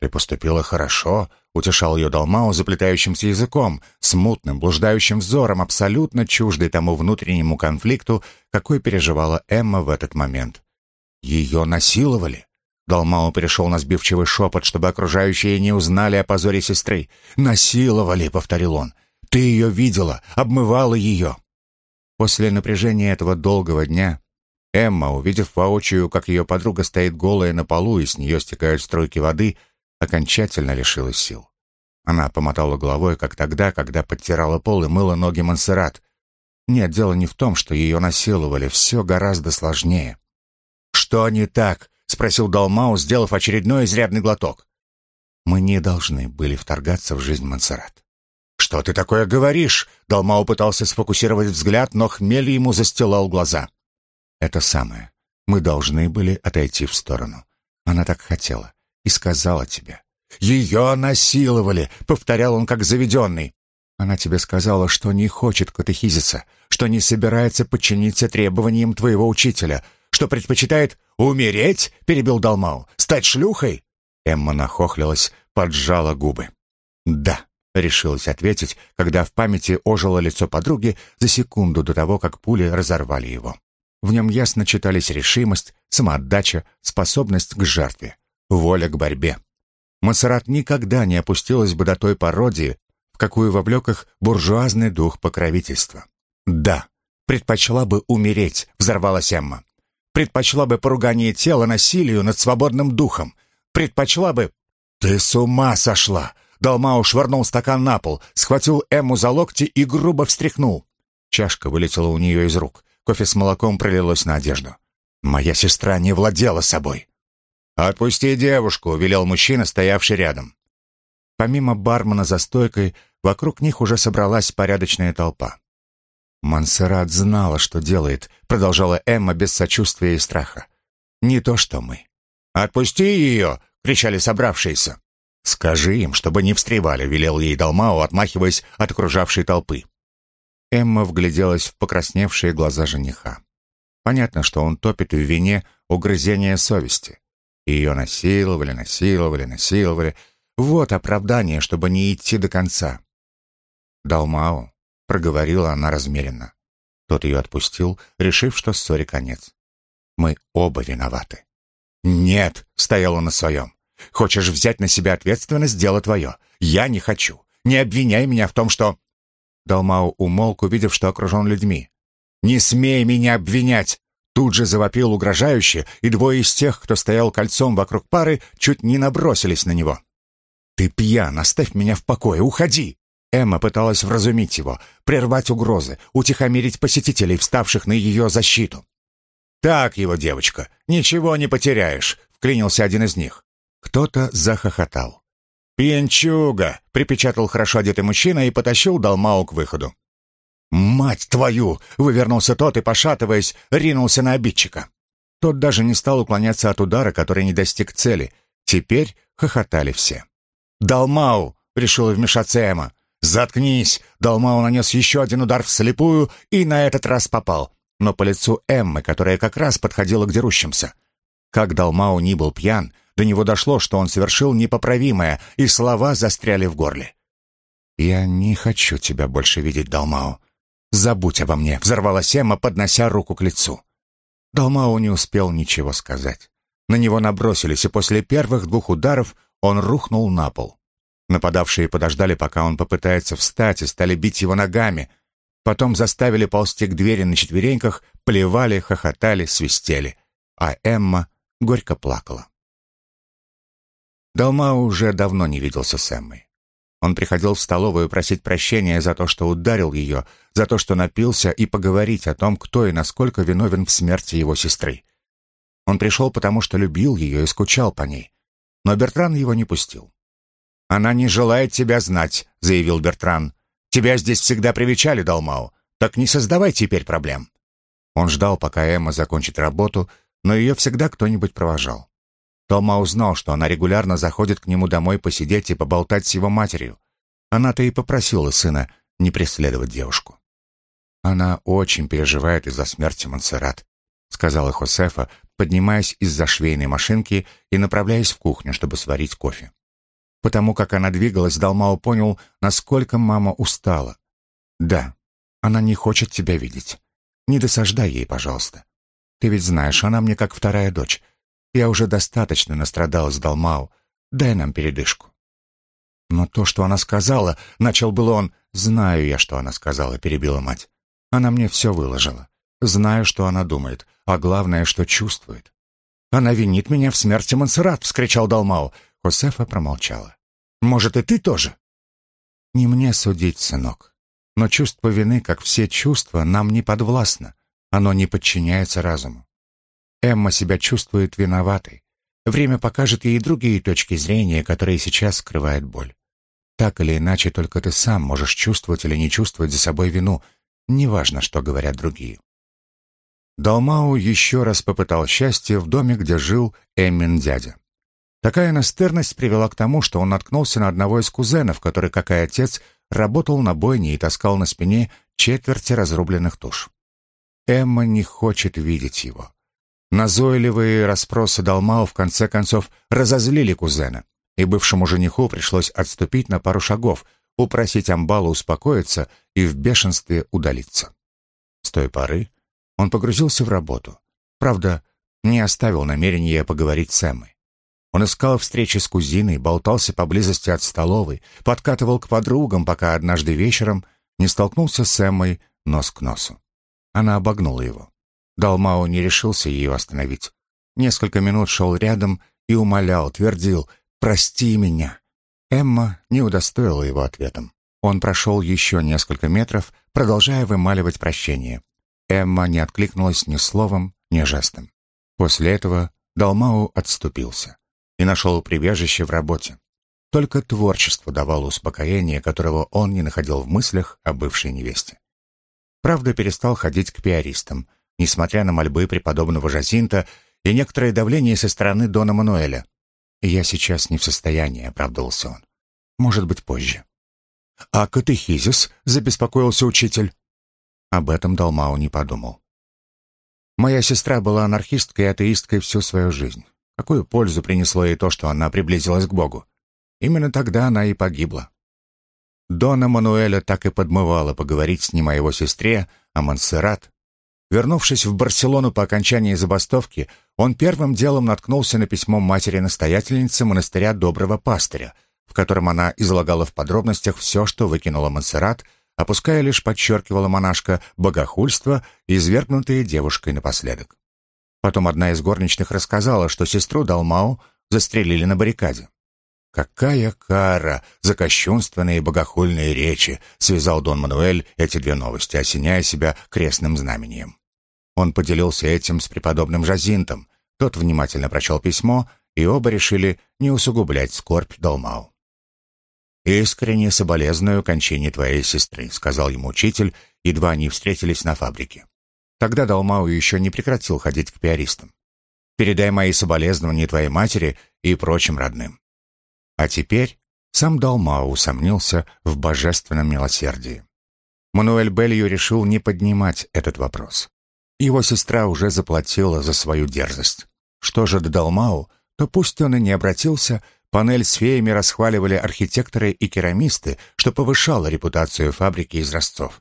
«Ты поступила хорошо», — утешал ее Далмау заплетающимся языком, смутным, блуждающим взором, абсолютно чуждый тому внутреннему конфликту, какой переживала Эмма в этот момент. «Ее насиловали». Далмау перешел на сбивчивый шепот, чтобы окружающие не узнали о позоре сестры. «Насиловали», — повторил он. «Ты ее видела, обмывала ее». После напряжения этого долгого дня Эмма, увидев воочию, как ее подруга стоит голая на полу и с нее стекают струйки воды, — окончательно лишилась сил. Она помотала головой, как тогда, когда подтирала пол и мыла ноги Монсеррат. Нет, дело не в том, что ее насиловали, все гораздо сложнее. «Что не так?» — спросил Далмау, сделав очередной изрядный глоток. «Мы не должны были вторгаться в жизнь Монсеррат». «Что ты такое говоришь?» Далмау пытался сфокусировать взгляд, но хмель ему застилал глаза. «Это самое. Мы должны были отойти в сторону. Она так хотела и сказала тебе. «Ее насиловали», — повторял он как заведенный. «Она тебе сказала, что не хочет катехизиться, что не собирается подчиниться требованиям твоего учителя, что предпочитает умереть», — перебил Далмау, — «стать шлюхой». Эмма нахохлилась, поджала губы. «Да», — решилась ответить, когда в памяти ожило лицо подруги за секунду до того, как пули разорвали его. В нем ясно читались решимость, самоотдача, способность к жертве воля к борьбе. Монсеррат никогда не опустилась бы до той пародии, в какую вовлек их буржуазный дух покровительства. «Да, предпочла бы умереть», — взорвалась Эмма. «Предпочла бы поругание тела насилию над свободным духом. Предпочла бы...» «Ты с ума сошла!» Далмау швырнул стакан на пол, схватил Эмму за локти и грубо встряхнул. Чашка вылетела у нее из рук. Кофе с молоком пролилось на одежду. «Моя сестра не владела собой. «Отпусти девушку», — велел мужчина, стоявший рядом. Помимо бармена за стойкой, вокруг них уже собралась порядочная толпа. «Монсеррат знала, что делает», — продолжала Эмма без сочувствия и страха. «Не то, что мы». «Отпусти ее!» — кричали собравшиеся. «Скажи им, чтобы не встревали», — велел ей Далмао, отмахиваясь от окружавшей толпы. Эмма вгляделась в покрасневшие глаза жениха. Понятно, что он топит в вине угрызения совести. Ее насиловали, насиловали, насиловали. Вот оправдание, чтобы не идти до конца. «Далмао», — проговорила она размеренно. Тот ее отпустил, решив, что ссоре конец. «Мы оба виноваты». «Нет», — стояла на своем. «Хочешь взять на себя ответственность, дело твое. Я не хочу. Не обвиняй меня в том, что...» Далмау умолк, увидев, что окружен людьми. «Не смей меня обвинять!» Тут же завопил угрожающе, и двое из тех, кто стоял кольцом вокруг пары, чуть не набросились на него. «Ты пьян, оставь меня в покое, уходи!» Эмма пыталась вразумить его, прервать угрозы, утихомирить посетителей, вставших на ее защиту. «Так его, девочка, ничего не потеряешь», — вклинился один из них. Кто-то захохотал. «Пьянчуга!» — припечатал хорошо одетый мужчина и потащил Далмау к выходу. «Мать твою!» — вывернулся тот и, пошатываясь, ринулся на обидчика. Тот даже не стал уклоняться от удара, который не достиг цели. Теперь хохотали все. «Далмау!» — решила вмешаться Эмма. «Заткнись!» Далмау нанес еще один удар вслепую и на этот раз попал. Но по лицу Эммы, которая как раз подходила к дерущимся. Как Далмау ни был пьян, до него дошло, что он совершил непоправимое, и слова застряли в горле. «Я не хочу тебя больше видеть, Далмау. Забудь обо мне», — взорвалась Эмма, поднося руку к лицу. Далмау не успел ничего сказать. На него набросились, и после первых двух ударов он рухнул на пол. Нападавшие подождали, пока он попытается встать, и стали бить его ногами. Потом заставили ползти к двери на четвереньках, плевали, хохотали, свистели. А Эмма горько плакала. Далмау уже давно не виделся с Эммой. Он приходил в столовую просить прощения за то, что ударил ее, за то, что напился, и поговорить о том, кто и насколько виновен в смерти его сестры. Он пришел потому, что любил ее и скучал по ней. Но Бертран его не пустил. «Она не желает тебя знать», — заявил Бертран. «Тебя здесь всегда привечали, Далмау. Так не создавай теперь проблем». Он ждал, пока Эмма закончит работу, но ее всегда кто-нибудь провожал. Тома узнал, что она регулярно заходит к нему домой посидеть и поболтать с его матерью. Она-то и попросила сына не преследовать девушку. «Она очень переживает из-за смерти Монсеррат», — сказала Хосефа, поднимаясь из-за швейной машинки и направляясь в кухню, чтобы сварить кофе. Потому как она двигалась, Далмао понял, насколько мама устала. «Да, она не хочет тебя видеть. Не досаждай ей, пожалуйста. Ты ведь знаешь, она мне как вторая дочь. Я уже достаточно настрадалась Далмау. Дай нам передышку». «Но то, что она сказала...» — начал был он. «Знаю я, что она сказала», — перебила мать. «Она мне все выложила. Знаю, что она думает, а главное, что чувствует». «Она винит меня в смерти Монсеррат!» — вскричал Далмау. Хосефа промолчала. «Может, и ты тоже?» «Не мне судить, сынок. Но чувство вины, как все чувства, нам не подвластно. Оно не подчиняется разуму. Эмма себя чувствует виноватой. Время покажет ей другие точки зрения, которые сейчас скрывают боль. Так или иначе, только ты сам можешь чувствовать или не чувствовать за собой вину, неважно, что говорят другие. Далмау еще раз попытал счастье в доме, где жил Эммин дядя. Такая настырность привела к тому, что он наткнулся на одного из кузенов, который, как и отец, работал на бойне и таскал на спине четверти разрубленных туш. Эмма не хочет видеть его. Назойливые расспросы Далмау в конце концов разозлили кузена, и бывшему жениху пришлось отступить на пару шагов, упросить Амбала успокоиться и в бешенстве удалиться. С той поры он погрузился в работу. Правда, не оставил намерения поговорить с Эммой. Он искал встречи с кузиной, болтался поблизости от столовой, подкатывал к подругам, пока однажды вечером не столкнулся с Эммой нос к носу. Она обогнула его. Далмао не решился ее остановить. Несколько минут шел рядом и умолял, твердил «Прости меня». Эмма не удостоила его ответом. Он прошел еще несколько метров, продолжая вымаливать прощение. Эмма не откликнулась ни словом, ни жестом. После этого Далмау отступился и нашел прибежище в работе. Только творчество давало успокоение, которого он не находил в мыслях о бывшей невесте. Правда, перестал ходить к пиаристам, несмотря на мольбы преподобного Жазинта и некоторое давление со стороны Дона Мануэля. «Я сейчас не в состоянии», — оправдывался он. «Может быть, позже». «А катехизис?» — забеспокоился учитель. Об этом Далмау не подумал. «Моя сестра была анархисткой и атеисткой всю свою жизнь. Какую пользу принесло ей то, что она приблизилась к Богу? Именно тогда она и погибла. Дона Мануэля так и подмывала поговорить с ним о его сестре, а Монсеррат Вернувшись в Барселону по окончании забастовки, он первым делом наткнулся на письмо матери-настоятельницы монастыря Доброго Пастыря, в котором она излагала в подробностях все, что выкинула Монсеррат, опуская лишь подчеркивала монашка богохульство, извергнутые девушкой напоследок. Потом одна из горничных рассказала, что сестру Далмау застрелили на баррикаде. «Какая кара за кощунственные богохульные речи!» — связал Дон Мануэль эти две новости, осеняя себя крестным знамением. Он поделился этим с преподобным Жазинтом. Тот внимательно прочел письмо, и оба решили не усугублять скорбь Далмау. «Искренне соболезную кончине твоей сестры», — сказал ему учитель, едва они встретились на фабрике. Тогда Далмау еще не прекратил ходить к пиаристам. «Передай мои соболезнования твоей матери и прочим родным». А теперь сам Далмау усомнился в божественном милосердии. Мануэль Белью решил не поднимать этот вопрос. Его сестра уже заплатила за свою дерзость. Что же до Далмау, то пусть он и не обратился, панель с феями расхваливали архитекторы и керамисты, что повышало репутацию фабрики из Ростов.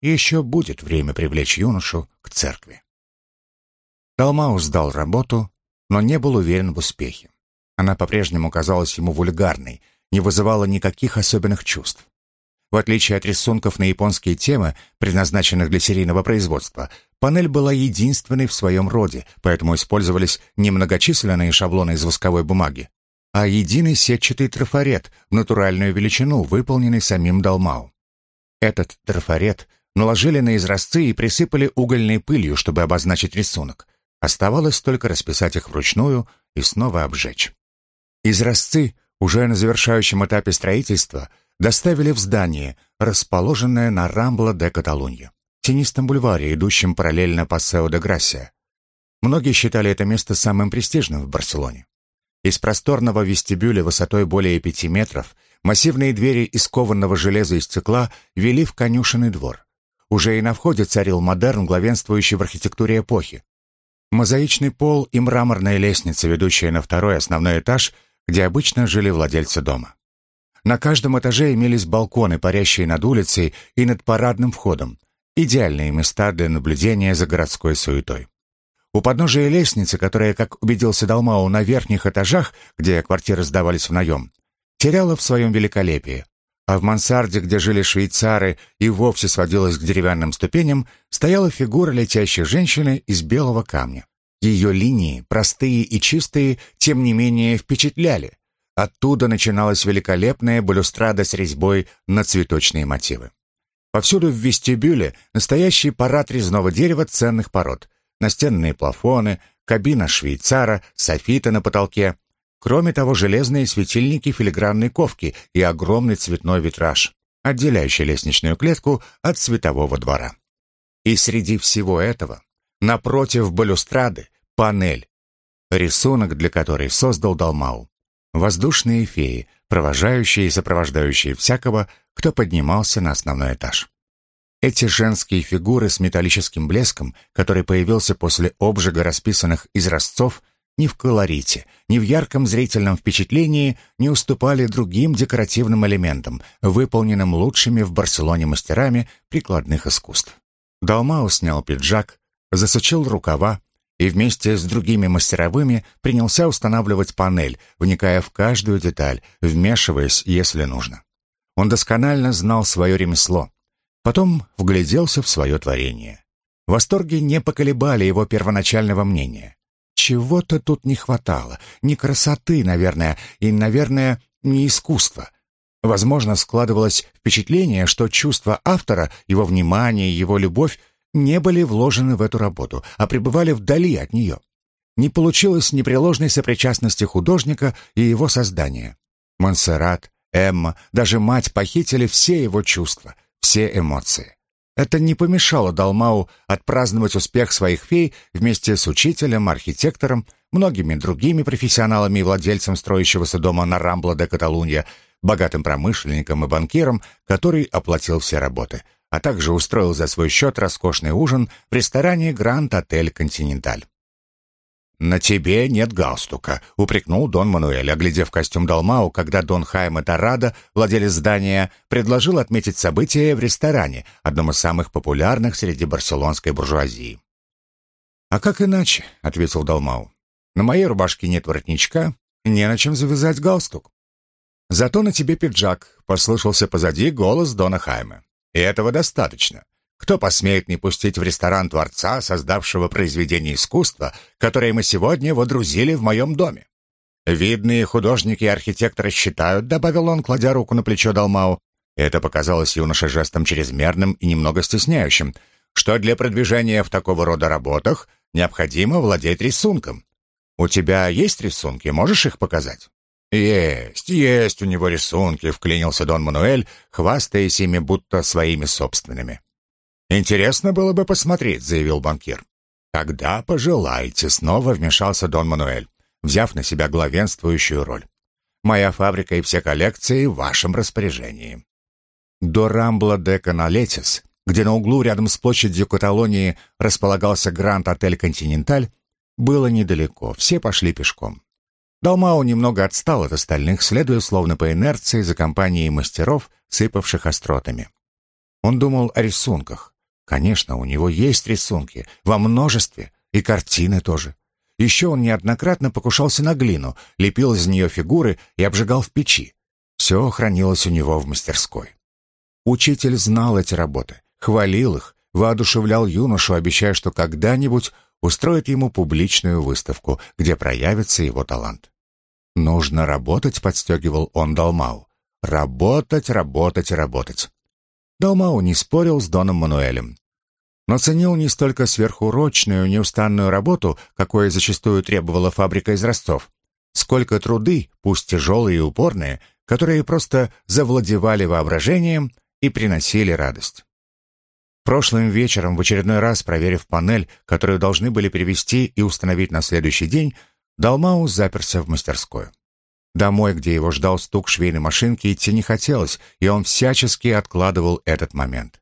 Еще будет время привлечь юношу к церкви. Далмау сдал работу, но не был уверен в успехе. Она по-прежнему казалась ему вульгарной, не вызывала никаких особенных чувств. В отличие от рисунков на японские темы, предназначенных для серийного производства, панель была единственной в своем роде, поэтому использовались не многочисленные шаблоны из восковой бумаги, а единый сетчатый трафарет в натуральную величину, выполненный самим Далмау. Этот трафарет наложили на изразцы и присыпали угольной пылью, чтобы обозначить рисунок. Оставалось только расписать их вручную и снова обжечь. Изразцы, уже на завершающем этапе строительства, доставили в здание, расположенное на Рамбла де Каталунья, тенистом бульваре, идущем параллельно Пассео де Грасия. Многие считали это место самым престижным в Барселоне. Из просторного вестибюля высотой более пяти метров массивные двери из кованного железа и стекла вели в конюшенный двор. Уже и на входе царил модерн, главенствующий в архитектуре эпохи. Мозаичный пол и мраморная лестница, ведущая на второй основной этаж, где обычно жили владельцы дома. На каждом этаже имелись балконы, парящие над улицей и над парадным входом. Идеальные места для наблюдения за городской суетой. У подножия лестницы, которая, как убедился Далмау, на верхних этажах, где квартиры сдавались в наем, теряла в своем великолепии. А в мансарде, где жили швейцары и вовсе сводилась к деревянным ступеням, стояла фигура летящей женщины из белого камня. Ее линии, простые и чистые, тем не менее впечатляли. Оттуда начиналась великолепная балюстрада с резьбой на цветочные мотивы. Повсюду в вестибюле настоящий парад резного дерева ценных пород. Настенные плафоны, кабина швейцара, софиты на потолке. Кроме того, железные светильники филигранной ковки и огромный цветной витраж, отделяющий лестничную клетку от светового двора. И среди всего этого, напротив балюстрады, панель, рисунок для которой создал Далмау воздушные феи, провожающие и сопровождающие всякого, кто поднимался на основной этаж. Эти женские фигуры с металлическим блеском, который появился после обжига расписанных изразцов, ни в колорите, ни в ярком зрительном впечатлении не уступали другим декоративным элементам, выполненным лучшими в Барселоне мастерами прикладных искусств. Далмау снял пиджак, засучил рукава, и вместе с другими мастеровыми принялся устанавливать панель, вникая в каждую деталь, вмешиваясь, если нужно. Он досконально знал свое ремесло. Потом вгляделся в свое творение. Восторги не поколебали его первоначального мнения. Чего-то тут не хватало, не красоты, наверное, и, наверное, не искусства. Возможно, складывалось впечатление, что чувство автора, его внимание, его любовь не были вложены в эту работу, а пребывали вдали от нее. Не получилось непреложной сопричастности художника и его создания. Монсеррат, Эмма, даже мать похитили все его чувства, все эмоции. Это не помешало Далмау отпраздновать успех своих фей вместе с учителем, архитектором, многими другими профессионалами и владельцем строящегося дома на Рамбла де Каталунья, богатым промышленником и банкиром, который оплатил все работы, а также устроил за свой счет роскошный ужин в ресторане «Гранд Отель Континенталь». «На тебе нет галстука», — упрекнул Дон Мануэль, оглядев костюм Далмау, когда Дон Хайме Тарада, владелец здания, предложил отметить событие в ресторане, одном из самых популярных среди барселонской буржуазии. «А как иначе?» — ответил Далмау. «На моей рубашке нет воротничка, не на чем завязать галстук». «Зато на тебе пиджак», — послышался позади голос Дона Хайма. «И этого достаточно. Кто посмеет не пустить в ресторан Творца, создавшего произведение искусства, которое мы сегодня водрузили в моем доме? Видные художники и архитекторы считают, добавил он, кладя руку на плечо Далмау, это показалось юноше жестом чрезмерным и немного стесняющим, что для продвижения в такого рода работах необходимо владеть рисунком. У тебя есть рисунки, можешь их показать? «Есть, есть у него рисунки», — вклинился Дон Мануэль, хвастаясь ими будто своими собственными. «Интересно было бы посмотреть», — заявил банкир. «Когда пожелаете», — снова вмешался Дон Мануэль, взяв на себя главенствующую роль. «Моя фабрика и все коллекции в вашем распоряжении». До Рамбла де Каналетис, где на углу рядом с площадью Каталонии располагался Гранд-отель «Континенталь», было недалеко, все пошли пешком. Далмау немного отстал от остальных, следуя словно по инерции за компанией мастеров, сыпавших остротами. Он думал о рисунках, Конечно, у него есть рисунки, во множестве, и картины тоже. Еще он неоднократно покушался на глину, лепил из нее фигуры и обжигал в печи. Все хранилось у него в мастерской. Учитель знал эти работы, хвалил их, воодушевлял юношу, обещая, что когда-нибудь устроит ему публичную выставку, где проявится его талант. «Нужно работать», — подстегивал он Далмау. «Работать, работать, работать». Далмау не спорил с Доном Мануэлем но ценил не столько сверхурочную, неустанную работу, какое зачастую требовала фабрика из Ростов, сколько труды, пусть тяжелые и упорные, которые просто завладевали воображением и приносили радость. Прошлым вечером, в очередной раз проверив панель, которую должны были привезти и установить на следующий день, Далмау заперся в мастерскую. Домой, где его ждал стук швейной машинки, идти не хотелось, и он всячески откладывал этот момент.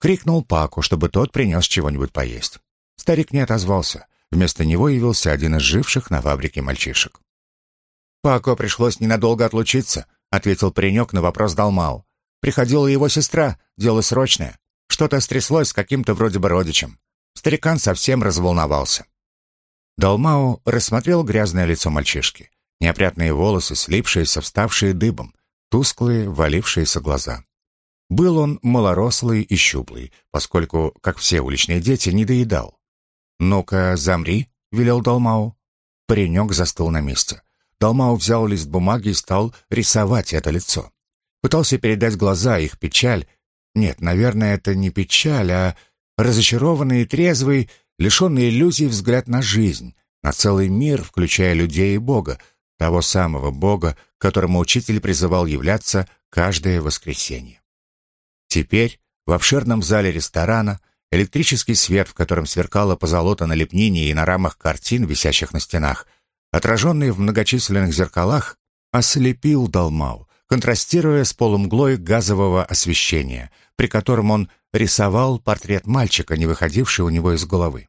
Крикнул Паку, чтобы тот принес чего-нибудь поесть. Старик не отозвался. Вместо него явился один из живших на фабрике мальчишек. «Пако пришлось ненадолго отлучиться», — ответил паренек на вопрос Далмау. «Приходила его сестра, дело срочное. Что-то стряслось с каким-то вроде бы родичем. Старикан совсем разволновался». Далмау рассмотрел грязное лицо мальчишки. Неопрятные волосы, слипшиеся, вставшие дыбом, тусклые, валившиеся глаза. Был он малорослый и щуплый, поскольку, как все уличные дети, не доедал. «Ну-ка, замри», — велел Далмау. Паренек застыл на месте. Далмау взял лист бумаги и стал рисовать это лицо. Пытался передать глаза, их печаль. Нет, наверное, это не печаль, а разочарованный и трезвый, лишенный иллюзий взгляд на жизнь, на целый мир, включая людей и Бога, того самого Бога, которому учитель призывал являться каждое воскресенье. Теперь в обширном зале ресторана электрический свет, в котором сверкало позолота на лепнине и на рамах картин, висящих на стенах, отраженный в многочисленных зеркалах, ослепил Далмау, контрастируя с полумглой газового освещения, при котором он рисовал портрет мальчика, не выходивший у него из головы.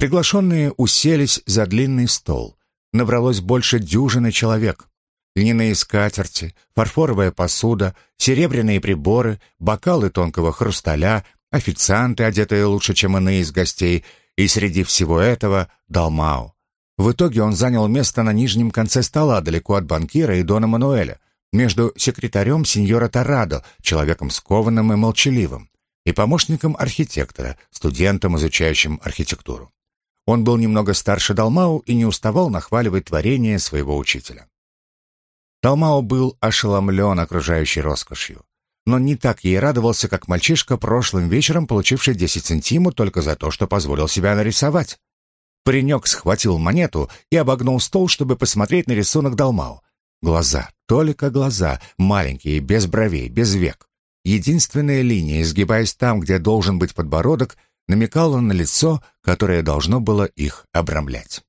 Приглашенные уселись за длинный стол. Набралось больше дюжины человек льняные скатерти, фарфоровая посуда, серебряные приборы, бокалы тонкого хрусталя, официанты, одетые лучше, чем иные из гостей, и среди всего этого Далмау. В итоге он занял место на нижнем конце стола, далеко от банкира и Дона Мануэля, между секретарем сеньора Тарадо, человеком скованным и молчаливым, и помощником архитектора, студентом, изучающим архитектуру. Он был немного старше Далмау и не уставал нахваливать творение своего учителя. Талмао был ошеломлен окружающей роскошью, но не так ей радовался, как мальчишка прошлым вечером, получивший 10 сантиму только за то, что позволил себя нарисовать. Паренек схватил монету и обогнул стол, чтобы посмотреть на рисунок Далмао. Глаза, только глаза, маленькие, без бровей, без век. Единственная линия, изгибаясь там, где должен быть подбородок, намекала на лицо, которое должно было их обрамлять.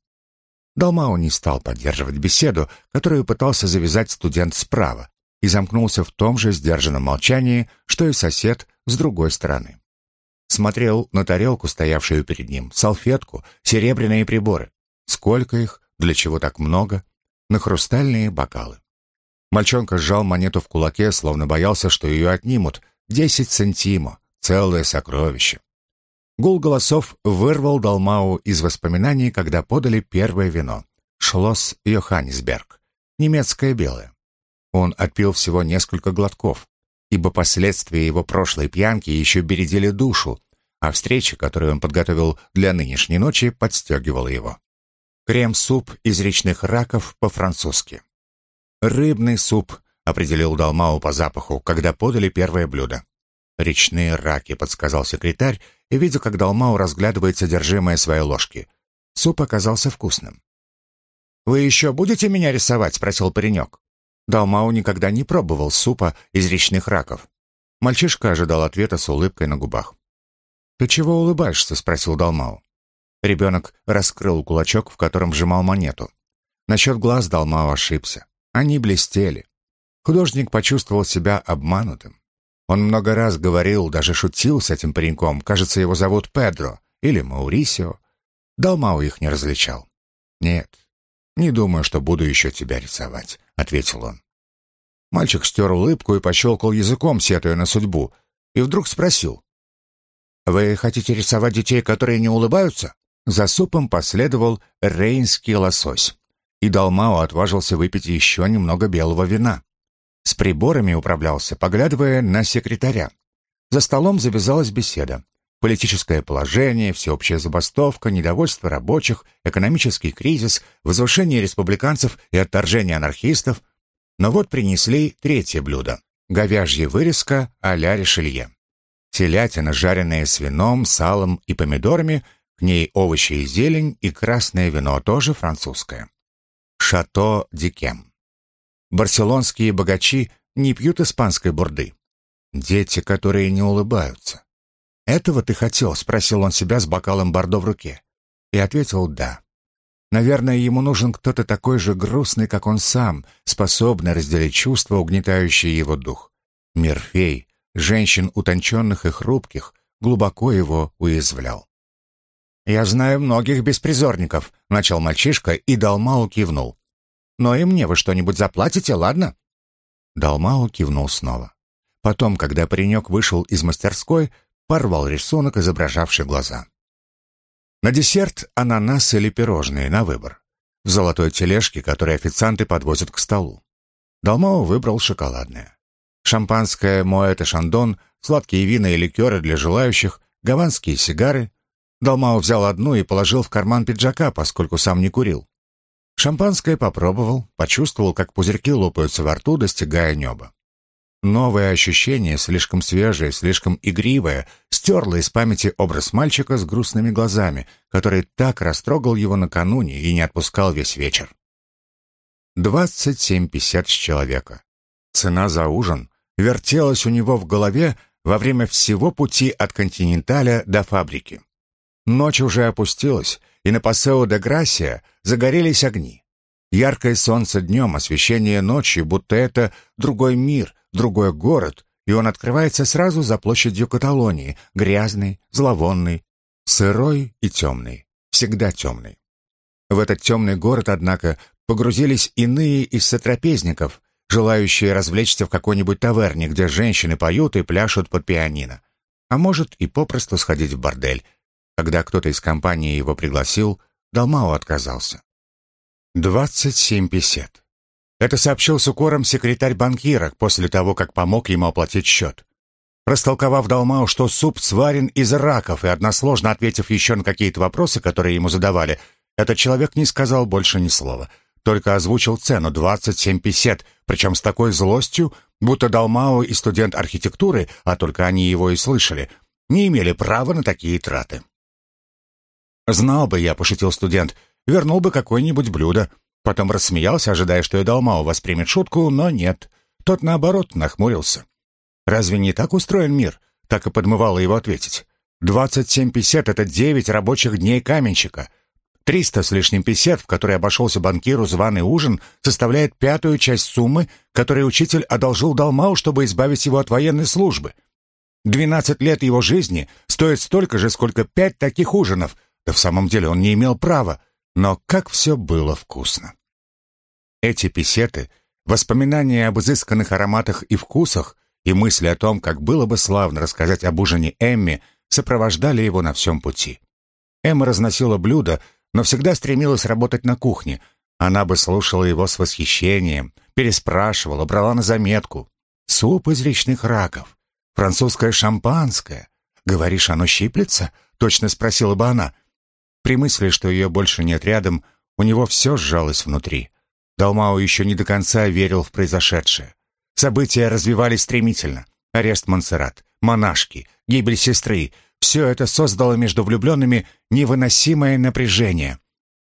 Далмау не стал поддерживать беседу, которую пытался завязать студент справа, и замкнулся в том же сдержанном молчании, что и сосед с другой стороны. Смотрел на тарелку, стоявшую перед ним, салфетку, серебряные приборы. Сколько их, для чего так много? На хрустальные бокалы. Мальчонка сжал монету в кулаке, словно боялся, что ее отнимут. Десять сантимо, целое сокровище. Гул голосов вырвал Далмау из воспоминаний, когда подали первое вино. Шлосс Йоханнесберг. Немецкое белое. Он отпил всего несколько глотков, ибо последствия его прошлой пьянки еще бередили душу, а встреча, которую он подготовил для нынешней ночи, подстегивала его. Крем-суп из речных раков по-французски. «Рыбный суп», — определил Далмау по запаху, когда подали первое блюдо. «Речные раки», — подсказал секретарь, и видя, как Далмау разглядывает содержимое своей ложки. Суп оказался вкусным. «Вы еще будете меня рисовать?» — спросил паренек. Далмау никогда не пробовал супа из речных раков. Мальчишка ожидал ответа с улыбкой на губах. «Ты чего улыбаешься?» — спросил Далмау. Ребенок раскрыл кулачок, в котором сжимал монету. Насчет глаз Далмау ошибся. Они блестели. Художник почувствовал себя обманутым. Он много раз говорил, даже шутил с этим пареньком, кажется, его зовут Педро или Маурисио. Далмау их не различал. «Нет, не думаю, что буду еще тебя рисовать», — ответил он. Мальчик стер улыбку и пощелкал языком, сетуя на судьбу, и вдруг спросил. «Вы хотите рисовать детей, которые не улыбаются?» За супом последовал рейнский лосось, и Далмао отважился выпить еще немного белого вина. С приборами управлялся, поглядывая на секретаря. За столом завязалась беседа. Политическое положение, всеобщая забастовка, недовольство рабочих, экономический кризис, возвышение республиканцев и отторжение анархистов. Но вот принесли третье блюдо — говяжья вырезка а-ля Ришелье. Телятина, жареная с вином, салом и помидорами, к ней овощи и зелень и красное вино, тоже французское. Шато Дикем. Барселонские богачи не пьют испанской бурды. Дети, которые не улыбаются. «Этого ты хотел?» — спросил он себя с бокалом бордо в руке. И ответил «да». Наверное, ему нужен кто-то такой же грустный, как он сам, способный разделить чувства, угнетающие его дух. Мирфей, женщин утонченных и хрупких, глубоко его уязвлял. «Я знаю многих беспризорников», — начал мальчишка, и Далмау кивнул. Но и мне вы что-нибудь заплатите, ладно?» Далмао кивнул снова. Потом, когда паренек вышел из мастерской, порвал рисунок, изображавший глаза. На десерт ананас или пирожные на выбор. В золотой тележке, которую официанты подвозят к столу. Далмао выбрал шоколадное. Шампанское Моэте Шандон, сладкие вина и ликеры для желающих, гаванские сигары. Далмао взял одну и положил в карман пиджака, поскольку сам не курил. Шампанское попробовал, почувствовал, как пузырьки лопаются во рту, достигая неба. Новое ощущение, слишком свежее, слишком игривое, стерло из памяти образ мальчика с грустными глазами, который так растрогал его накануне и не отпускал весь вечер. Двадцать семь пятьдесят с человека. Цена за ужин вертелась у него в голове во время всего пути от континенталя до фабрики. Ночь уже опустилась, и на Пасео де Грасия загорелись огни. Яркое солнце днем, освещение ночью, будто это другой мир, другой город, и он открывается сразу за площадью Каталонии, грязный, зловонный, сырой и темный, всегда темный. В этот темный город, однако, погрузились иные из сотрапезников, желающие развлечься в какой-нибудь таверне, где женщины поют и пляшут под пианино. А может, и попросту сходить в бордель, когда кто-то из компании его пригласил, Далмао отказался. «Двадцать семь песет». Это сообщил с укором секретарь банкира после того, как помог ему оплатить счет. Растолковав Далмау, что суп сварен из раков, и односложно ответив еще на какие-то вопросы, которые ему задавали, этот человек не сказал больше ни слова, только озвучил цену 27 песет, причем с такой злостью, будто Далмау и студент архитектуры, а только они его и слышали, не имели права на такие траты. «Знал бы я», — пошутил студент, — «вернул бы какое-нибудь блюдо». Потом рассмеялся, ожидая, что и Далмао воспримет шутку, но нет. Тот, наоборот, нахмурился. «Разве не так устроен мир?» — так и подмывало его ответить. «Двадцать семь песет — это девять рабочих дней каменщика. Триста с лишним песет, в которые обошелся банкиру званый ужин, составляет пятую часть суммы, которую учитель одолжил Далмау, чтобы избавить его от военной службы. Двенадцать лет его жизни стоит столько же, сколько пять таких ужинов — да в самом деле он не имел права, но как все было вкусно. Эти песеты, воспоминания об изысканных ароматах и вкусах и мысли о том, как было бы славно рассказать об ужине Эмми, сопровождали его на всем пути. Эмма разносила блюда, но всегда стремилась работать на кухне, Она бы слушала его с восхищением, переспрашивала, брала на заметку. Суп из речных раков, французское шампанское. Говоришь, оно щиплется? Точно спросила бы она. При мысли, что ее больше нет рядом, у него все сжалось внутри. Далмао еще не до конца верил в произошедшее. События развивались стремительно. Арест Монсеррат, монашки, гибель сестры — все это создало между влюбленными невыносимое напряжение.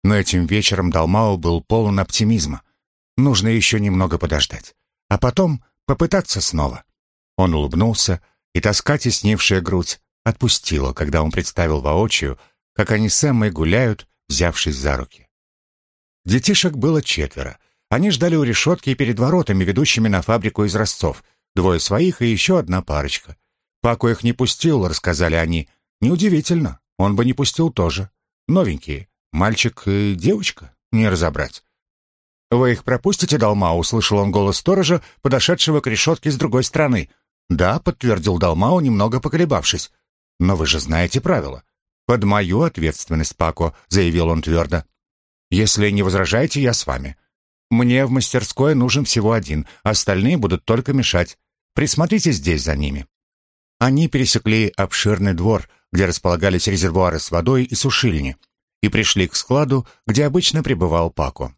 Но этим вечером Далмао был полон оптимизма. Нужно еще немного подождать. А потом попытаться снова. Он улыбнулся, и тоска, теснившая грудь, отпустила, когда он представил воочию, как они с Эммой гуляют, взявшись за руки. Детишек было четверо. Они ждали у решетки перед воротами, ведущими на фабрику из Ростов. Двое своих и еще одна парочка. Паку их не пустил, рассказали они. Неудивительно, он бы не пустил тоже. Новенькие, мальчик и девочка, не разобрать. «Вы их пропустите, Далма?» — услышал он голос сторожа, подошедшего к решетке с другой стороны. «Да», — подтвердил Далмау, немного поколебавшись. «Но вы же знаете правила». «Под мою ответственность, Пако», — заявил он твердо. «Если не возражаете, я с вами. Мне в мастерской нужен всего один, остальные будут только мешать. Присмотрите здесь за ними». Они пересекли обширный двор, где располагались резервуары с водой и сушильни, и пришли к складу, где обычно пребывал Пако.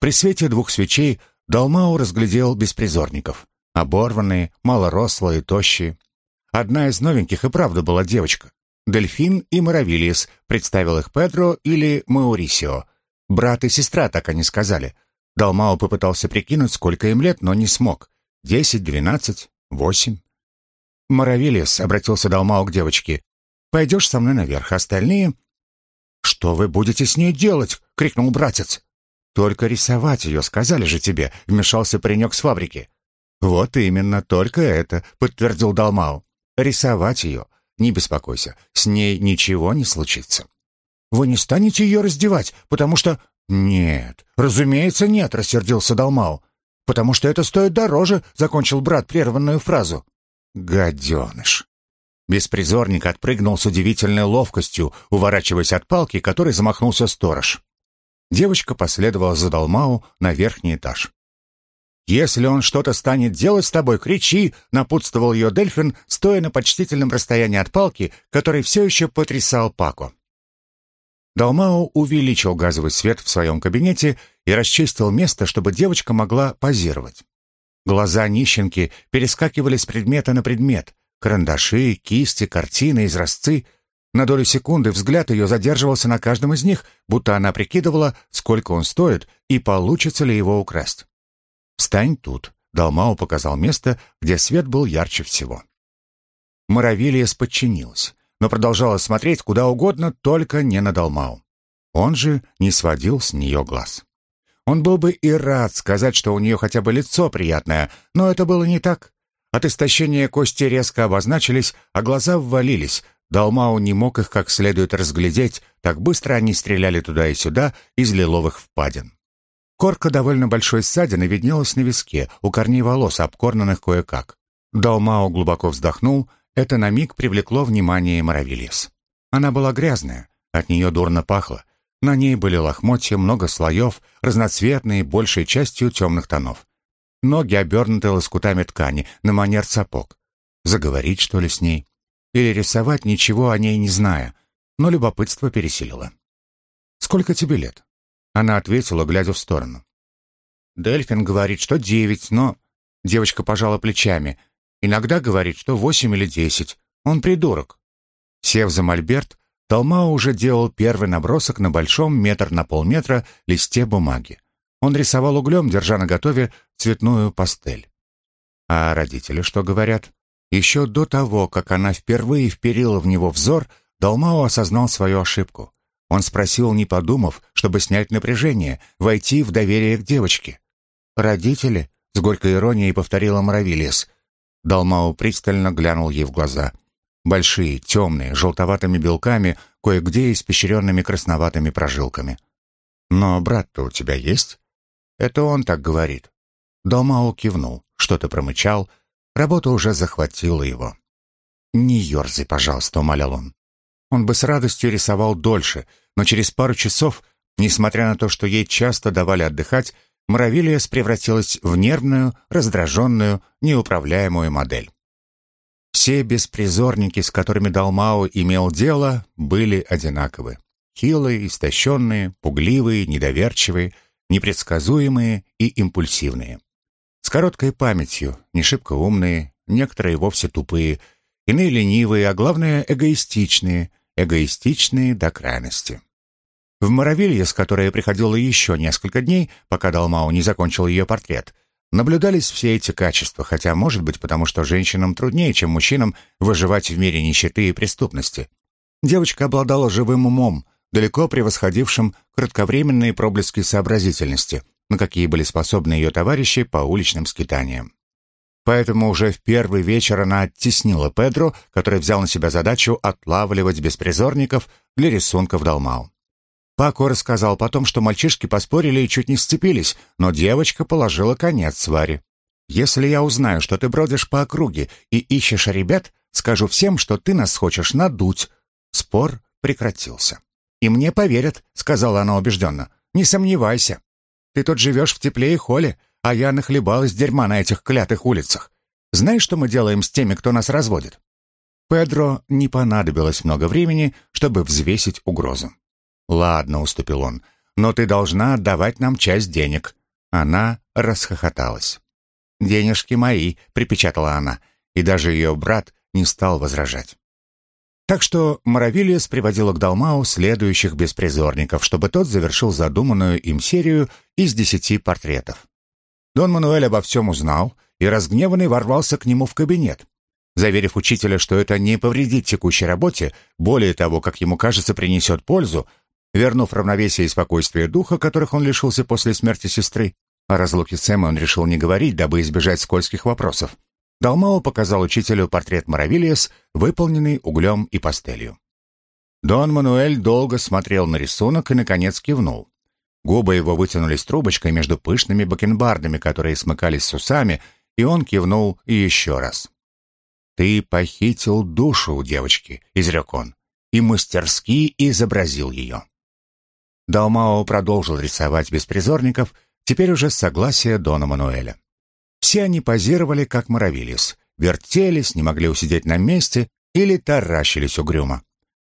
При свете двух свечей Далмау разглядел беспризорников. Оборванные, малорослые, тощие. Одна из новеньких и правда была девочка. Дельфин и Моровилис, представил их Педро или Маурисио. Брат и сестра, так они сказали. Далмао попытался прикинуть, сколько им лет, но не смог. Десять, двенадцать, восемь. «Моровилис», — обратился Далмао к девочке, — «пойдешь со мной наверх, остальные...» «Что вы будете с ней делать?» — крикнул братец. «Только рисовать ее, сказали же тебе», — вмешался паренек с фабрики. «Вот именно, только это», — подтвердил Далмау. «Рисовать ее. Не беспокойся, с ней ничего не случится». «Вы не станете ее раздевать, потому что...» «Нет, разумеется, нет», — рассердился Далмау. «Потому что это стоит дороже», — закончил брат прерванную фразу. «Гаденыш!» Беспризорник отпрыгнул с удивительной ловкостью, уворачиваясь от палки, которой замахнулся сторож. Девочка последовала за Далмау на верхний этаж. «Если он что-то станет делать с тобой, кричи!» — напутствовал ее Дельфин, стоя на почтительном расстоянии от палки, который все еще потрясал Пако. Далмао увеличил газовый свет в своем кабинете и расчистил место, чтобы девочка могла позировать. Глаза нищенки перескакивали с предмета на предмет. Карандаши, кисти, картины, изразцы — на долю секунды взгляд ее задерживался на каждом из них, будто она прикидывала, сколько он стоит и получится ли его украсть. «Встань тут», — Далмау показал место, где свет был ярче всего. Моровилиес подчинилась, но продолжала смотреть куда угодно, только не на Далмау. Он же не сводил с нее глаз. Он был бы и рад сказать, что у нее хотя бы лицо приятное, но это было не так. От истощения кости резко обозначились, а глаза ввалились, Далмау не мог их как следует разглядеть, так быстро они стреляли туда и сюда из лиловых впадин. Корка довольно большой ссадины виднелась на виске, у корней волос, обкорнанных кое-как. Далмао глубоко вздохнул, это на миг привлекло внимание Моровильес. Она была грязная, от нее дурно пахло. На ней были лохмотья, много слоев, разноцветные, большей частью темных тонов. Ноги обернуты лоскутами ткани, на манер сапог. Заговорить, что ли, с ней? или рисовать, ничего о ней не зная, но любопытство пересилило. «Сколько тебе лет?» Она ответила, глядя в сторону. «Дельфин говорит, что девять, но...» Девочка пожала плечами. «Иногда говорит, что восемь или десять. Он придурок». Сев за мольберт, Талмао уже делал первый набросок на большом метр на полметра листе бумаги. Он рисовал углем, держа наготове цветную пастель. А родители что говорят? Еще до того, как она впервые вперила в него взор, Далмао осознал свою ошибку. Он спросил, не подумав, чтобы снять напряжение, войти в доверие к девочке. «Родители?» — с горькой иронией повторила Моровилис. Далмао пристально глянул ей в глаза. Большие, темные, желтоватыми белками, кое-где испещренными красноватыми прожилками. «Но брат-то у тебя есть?» «Это он так говорит». Далмао кивнул, что-то промычал — Работа уже захватила его. «Не ерзай, пожалуйста», — умолял он. Он бы с радостью рисовал дольше, но через пару часов Несмотря на то, что ей часто давали отдыхать, Муравилиас превратилась в нервную, раздраженную, неуправляемую модель. Все беспризорники, с которыми Далмао имел дело, были одинаковы. Хилые, истощенные, пугливые, недоверчивые, непредсказуемые и импульсивные. С короткой памятью, не шибко умные, некоторые вовсе тупые, иные ленивые, а главное эгоистичные, эгоистичные до крайности. В Моровилье, с которой приходила еще несколько дней, пока Далмау не закончил ее портрет, наблюдались все эти качества, хотя, может быть, потому что женщинам труднее, чем мужчинам, выживать в мире нищеты и преступности. Девочка обладала живым умом, далеко превосходившим кратковременные проблески сообразительности, на какие были способны ее товарищи по уличным скитаниям. Поэтому уже в первый вечер она оттеснила Педро, который взял на себя задачу отлавливать беспризорников для рисунков Далмау. Пако рассказал потом, что мальчишки поспорили и чуть не сцепились, но девочка положила конец сваре. «Если я узнаю, что ты бродишь по округе и ищешь ребят, скажу всем, что ты нас хочешь надуть». Спор прекратился. «И мне поверят», — сказала она убежденно. «Не сомневайся. Ты тут живешь в тепле и холе, а я нахлебалась дерьма на этих клятых улицах. Знаешь, что мы делаем с теми, кто нас разводит?» Педро не понадобилось много времени, чтобы взвесить угрозу. «Ладно», — уступил он, — «но ты должна отдавать нам часть денег». Она расхохоталась. «Денежки мои», — припечатала она, и даже ее брат не стал возражать. Так что Моровилиас приводила к Далмау следующих беспризорников, чтобы тот завершил задуманную им серию из десяти портретов. Дон Мануэль обо всем узнал и разгневанный ворвался к нему в кабинет. Заверив учителя, что это не повредит текущей работе, более того, как ему кажется, принесет пользу, вернув равновесие и спокойствие духа, которых он лишился после смерти сестры, о разлуке с Эммой он решил не говорить, дабы избежать скользких вопросов. Далмао показал учителю портрет Моровилиас, выполненный углем и пастелью. Дон Мануэль долго смотрел на рисунок и, наконец, кивнул. Губы его вытянулись трубочкой между пышными бакенбардами, которые смыкались с усами, и он кивнул еще раз. «Ты похитил душу у девочки», — изрек он, и мастерски изобразил ее. Далмао продолжил рисовать беспризорников, теперь уже с согласия Дона Мануэля. Все они позировали, как Моровилис, вертелись, не могли усидеть на месте или таращились угрюмо.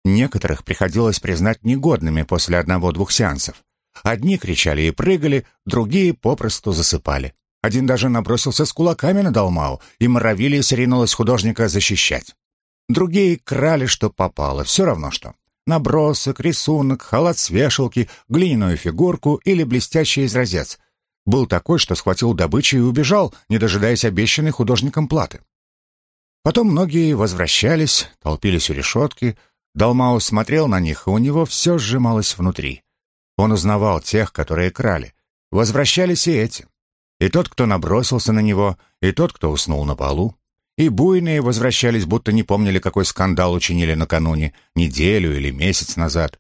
Некоторых приходилось признать негодными после одного-двух сеансов. Одни кричали и прыгали, другие попросту засыпали. Один даже набросился с кулаками на Далмау, и Моровилис ринулась художника защищать. Другие крали, что попало, все равно что. Набросок, рисунок, халат с вешалки, глиняную фигурку или блестящий изразец. Был такой, что схватил добычу и убежал, не дожидаясь обещанной художником платы. Потом многие возвращались, толпились у решетки. Далмао смотрел на них, и у него все сжималось внутри. Он узнавал тех, которые крали. Возвращались и эти. И тот, кто набросился на него, и тот, кто уснул на полу. И буйные возвращались, будто не помнили, какой скандал учинили накануне, неделю или месяц назад.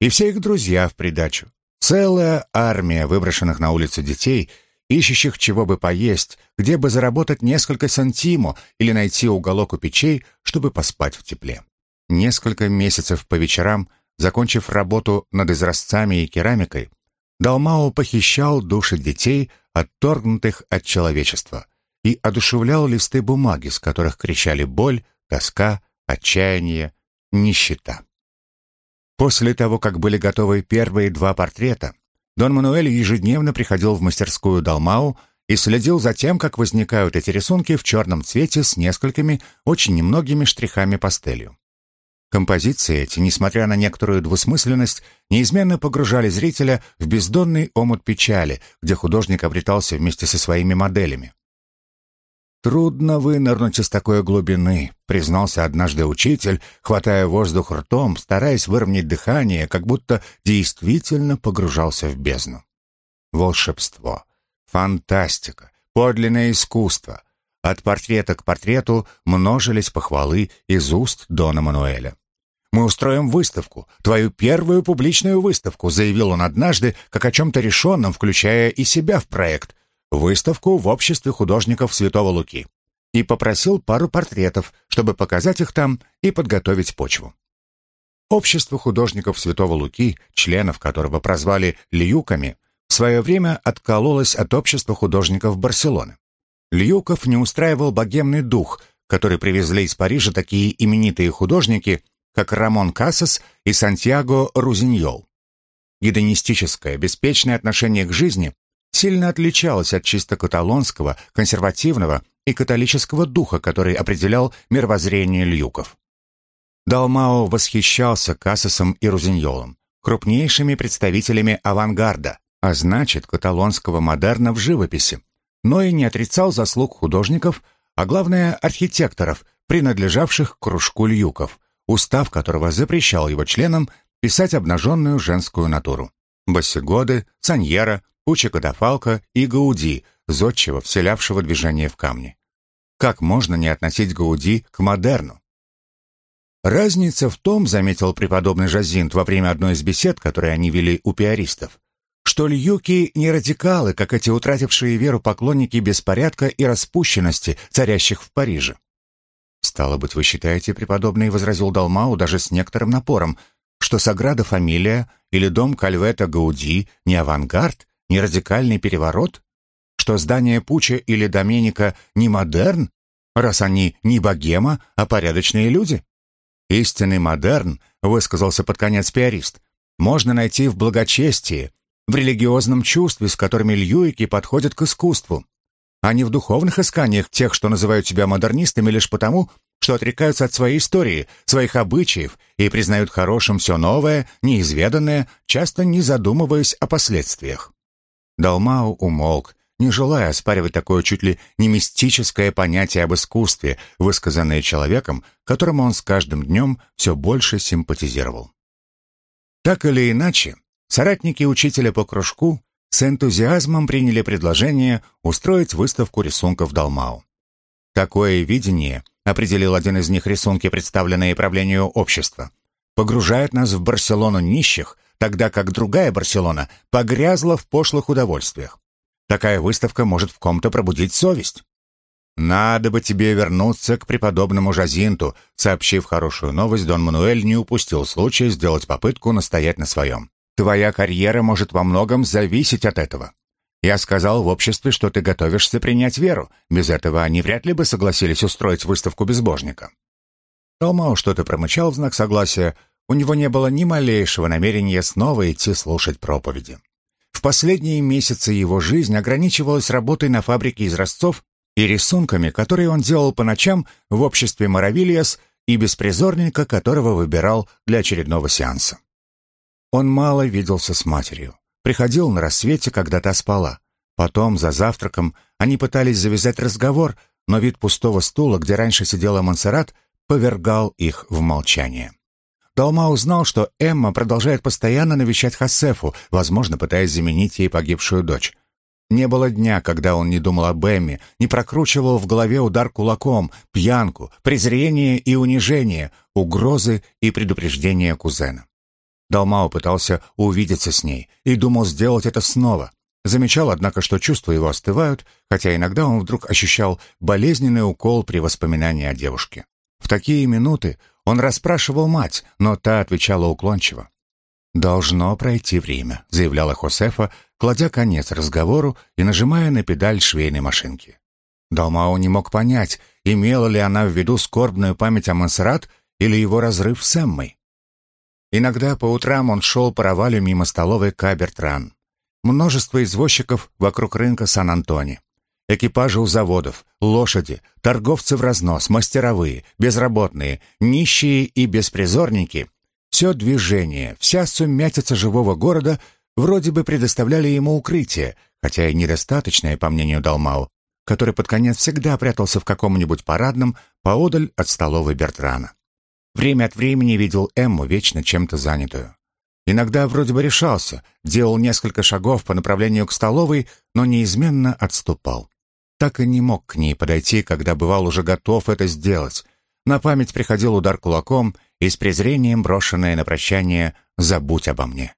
И все их друзья в придачу. Целая армия выброшенных на улицу детей, ищущих чего бы поесть, где бы заработать несколько сантимо или найти уголок у печей, чтобы поспать в тепле. Несколько месяцев по вечерам Закончив работу над изразцами и керамикой, Далмао похищал души детей, отторгнутых от человечества, и одушевлял листы бумаги, с которых кричали боль, тоска, отчаяние, нищета. После того, как были готовы первые два портрета, Дон Мануэль ежедневно приходил в мастерскую Далмау и следил за тем, как возникают эти рисунки в черном цвете с несколькими, очень немногими штрихами пастелью. Композиции эти, несмотря на некоторую двусмысленность, неизменно погружали зрителя в бездонный омут печали, где художник обретался вместе со своими моделями. «Трудно вынырнуть из такой глубины», — признался однажды учитель, хватая воздух ртом, стараясь выровнять дыхание, как будто действительно погружался в бездну. Волшебство, фантастика, подлинное искусство, от портрета к портрету множились похвалы из уст Дона Мануэля. «Мы устроим выставку, твою первую публичную выставку», заявил он однажды, как о чем-то решенном, включая и себя в проект. Выставку в обществе художников Святого Луки. И попросил пару портретов, чтобы показать их там и подготовить почву. Общество художников Святого Луки, членов которого прозвали «льюками», в свое время откололось от общества художников Барселоны. Льюков не устраивал богемный дух, который привезли из Парижа такие именитые художники, как Рамон Кассас и Сантьяго Рузиньол. Гедонистическое, беспечное отношение к жизни сильно отличалось от чисто каталонского, консервативного и католического духа, который определял мировоззрение Льюков. Далмао восхищался Кассасом и Рузиньолом, крупнейшими представителями авангарда, а значит, каталонского модерна в живописи, но и не отрицал заслуг художников, а главное архитекторов, принадлежавших к кружку Льюков, устав которого запрещал его членам писать обнаженную женскую натуру. Бассегоды, Саньера, Пуча Катафалка и Гауди, зодчего, вселявшего движение в камни. Как можно не относить Гауди к модерну? Разница в том, заметил преподобный Жазинт во время одной из бесед, которые они вели у пиаристов, что льюки не радикалы, как эти утратившие веру поклонники беспорядка и распущенности, царящих в Париже. «Стало быть, вы считаете, преподобный, — возразил Далмау даже с некоторым напором, — что Саграда Фамилия или дом Кальвета Гауди не авангард, не радикальный переворот? Что здание Пуча или Доменика не модерн, раз они не богема, а порядочные люди?» «Истинный модерн, — высказался под конец пиарист, — можно найти в благочестии, в религиозном чувстве, с которыми льюики подходят к искусству, а не в духовных исканиях тех, что называют себя модернистами лишь потому, что отрекаются от своей истории, своих обычаев и признают хорошим все новое, неизведанное, часто не задумываясь о последствиях. Далмау умолк, не желая оспаривать такое чуть ли не мистическое понятие об искусстве, высказанное человеком, которому он с каждым днем все больше симпатизировал. Так или иначе, Соратники учителя по кружку с энтузиазмом приняли предложение устроить выставку рисунков Далмау. Такое видение, определил один из них рисунки, представленные правлению общества, погружает нас в Барселону нищих, тогда как другая Барселона погрязла в пошлых удовольствиях. Такая выставка может в ком-то пробудить совесть. «Надо бы тебе вернуться к преподобному Жазинту», сообщив хорошую новость, Дон Мануэль не упустил случая сделать попытку настоять на своем. Твоя карьера может во многом зависеть от этого. Я сказал в обществе, что ты готовишься принять веру. Без этого они вряд ли бы согласились устроить выставку безбожника». Толмау что-то промычал в знак согласия. У него не было ни малейшего намерения снова идти слушать проповеди. В последние месяцы его жизнь ограничивалась работой на фабрике изразцов и рисунками, которые он делал по ночам в обществе Моравильяс и беспризорника, которого выбирал для очередного сеанса. Он мало виделся с матерью. Приходил на рассвете, когда та спала. Потом, за завтраком, они пытались завязать разговор, но вид пустого стула, где раньше сидела Монсеррат, повергал их в молчание. Далма узнал, что Эмма продолжает постоянно навещать Хасефу, возможно, пытаясь заменить ей погибшую дочь. Не было дня, когда он не думал об Эмме, не прокручивал в голове удар кулаком, пьянку, презрение и унижение, угрозы и предупреждения кузена. Далмао пытался увидеться с ней и думал сделать это снова. Замечал, однако, что чувства его остывают, хотя иногда он вдруг ощущал болезненный укол при воспоминании о девушке. В такие минуты он расспрашивал мать, но та отвечала уклончиво. «Должно пройти время», — заявляла Хосефа, кладя конец разговору и нажимая на педаль швейной машинки. Далмао не мог понять, имела ли она в виду скорбную память о Монсеррат или его разрыв с Эммой. Иногда по утрам он шел по провалю мимо столовой Кабертран. Множество извозчиков вокруг рынка Сан-Антони. Экипажи у заводов, лошади, торговцы в разнос, мастеровые, безработные, нищие и беспризорники. Все движение, вся сумятица живого города вроде бы предоставляли ему укрытие, хотя и недостаточное, по мнению Далмау, который под конец всегда прятался в каком-нибудь парадном поодаль от столовой Бертрана. Время от времени видел Эмму вечно чем-то занятую. Иногда вроде бы решался, делал несколько шагов по направлению к столовой, но неизменно отступал. Так и не мог к ней подойти, когда бывал уже готов это сделать. На память приходил удар кулаком и с презрением брошенное на прощание «забудь обо мне».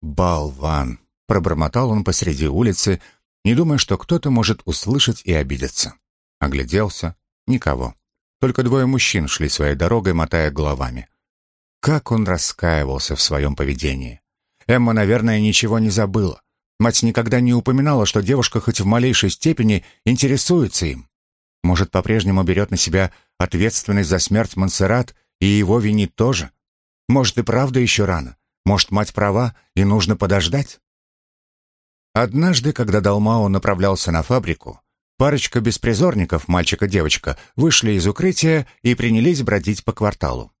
«Болван!» — пробормотал он посреди улицы, не думая, что кто-то может услышать и обидеться. Огляделся — никого. Только двое мужчин шли своей дорогой, мотая головами. Как он раскаивался в своем поведении. Эмма, наверное, ничего не забыла. Мать никогда не упоминала, что девушка хоть в малейшей степени интересуется им. Может, по-прежнему берет на себя ответственность за смерть Монсеррат и его винит тоже? Может, и правда еще рано? Может, мать права, и нужно подождать? Однажды, когда Далмао направлялся на фабрику, парочка беспризорников, мальчик и девочка, вышли из укрытия и принялись бродить по кварталу.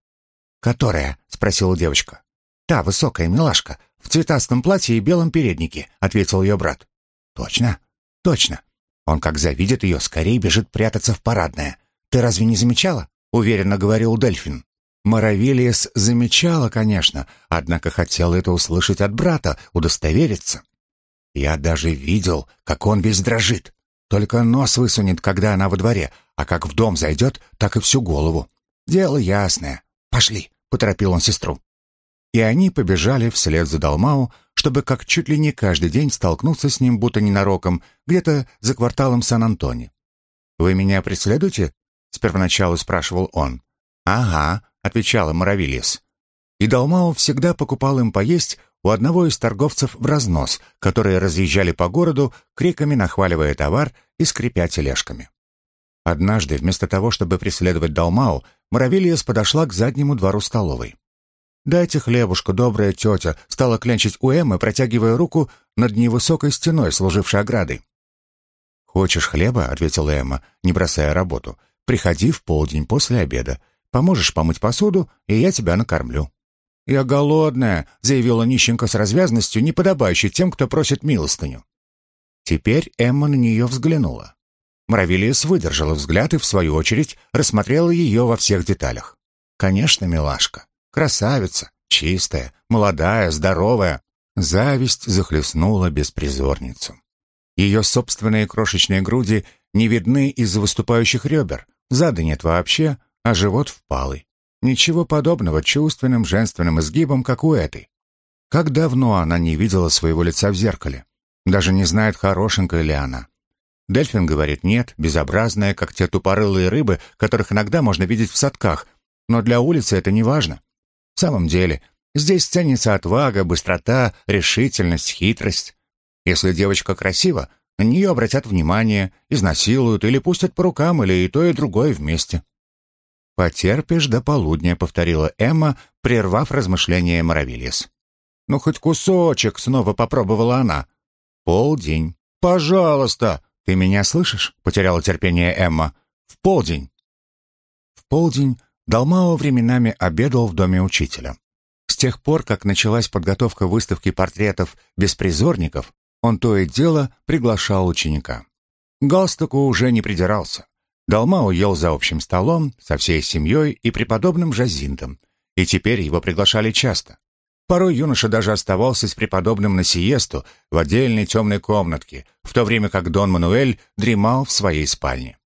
«Которая?» — спросила девочка. «Та высокая милашка, в цветастом платье и белом переднике», — ответил ее брат. «Точно? Точно. Он, как завидит ее, скорее бежит прятаться в парадное. Ты разве не замечала?» — уверенно говорил Дельфин. Моравилиес замечала, конечно, однако хотела это услышать от брата, удостовериться. Я даже видел, как он весь дрожит. Только нос высунет, когда она во дворе, а как в дом зайдет, так и всю голову. Дело ясное. Пошли, — поторопил он сестру. И они побежали вслед за Далмау, чтобы как чуть ли не каждый день столкнуться с ним, будто ненароком, где-то за кварталом Сан-Антони. «Вы меня преследуете?» — с первоначалу спрашивал он. «Ага», — отвечала Моровилис. И Далмау всегда покупал им поесть у одного из торговцев в разнос, которые разъезжали по городу, криками нахваливая товар и скрипя тележками. Однажды, вместо того, чтобы преследовать Далмау, Моровилиес подошла к заднему двору столовой. «Дайте хлебушку, добрая тетя», — стала клянчить у Эммы, протягивая руку над невысокой стеной, служившей оградой. «Хочешь хлеба?» — ответила Эмма, не бросая работу. «Приходи в полдень после обеда. Поможешь помыть посуду, и я тебя накормлю». «Я голодная», — заявила нищенка с развязностью, не подобающей тем, кто просит милостыню. Теперь Эмма на нее взглянула. Мравилиес выдержала взгляд и, в свою очередь, рассмотрела ее во всех деталях. «Конечно, милашка. Красавица, чистая, молодая, здоровая. Зависть захлестнула беспризорницу. Ее собственные крошечные груди не видны из-за выступающих ребер, зада нет вообще, а живот впалый. Ничего подобного чувственным женственным изгибам, как у этой. Как давно она не видела своего лица в зеркале. Даже не знает, хорошенькая ли она. Дельфин говорит нет, безобразная, как те тупорылые рыбы, которых иногда можно видеть в садках, но для улицы это не важно. В самом деле, здесь ценится отвага, быстрота, решительность, хитрость. Если девочка красива, на нее обратят внимание, изнасилуют или пустят по рукам, или и то, и другое вместе. «Потерпишь до полудня», — повторила Эмма, прервав размышления Моровильес. «Ну, хоть кусочек», — снова попробовала она. «Полдень». «Пожалуйста!» «Ты меня слышишь?» — потеряла терпение Эмма. «В полдень». В полдень Далмао временами обедал в доме учителя. С тех пор, как началась подготовка выставки портретов беспризорников, он то и дело приглашал ученика. Галстуку уже не придирался. Далмао ел за общим столом, со всей семьей и преподобным Жазинтом, и теперь его приглашали часто. Порой юноша даже оставался с преподобным на сиесту в отдельной темной комнатке, в то время как Дон Мануэль дремал в своей спальне.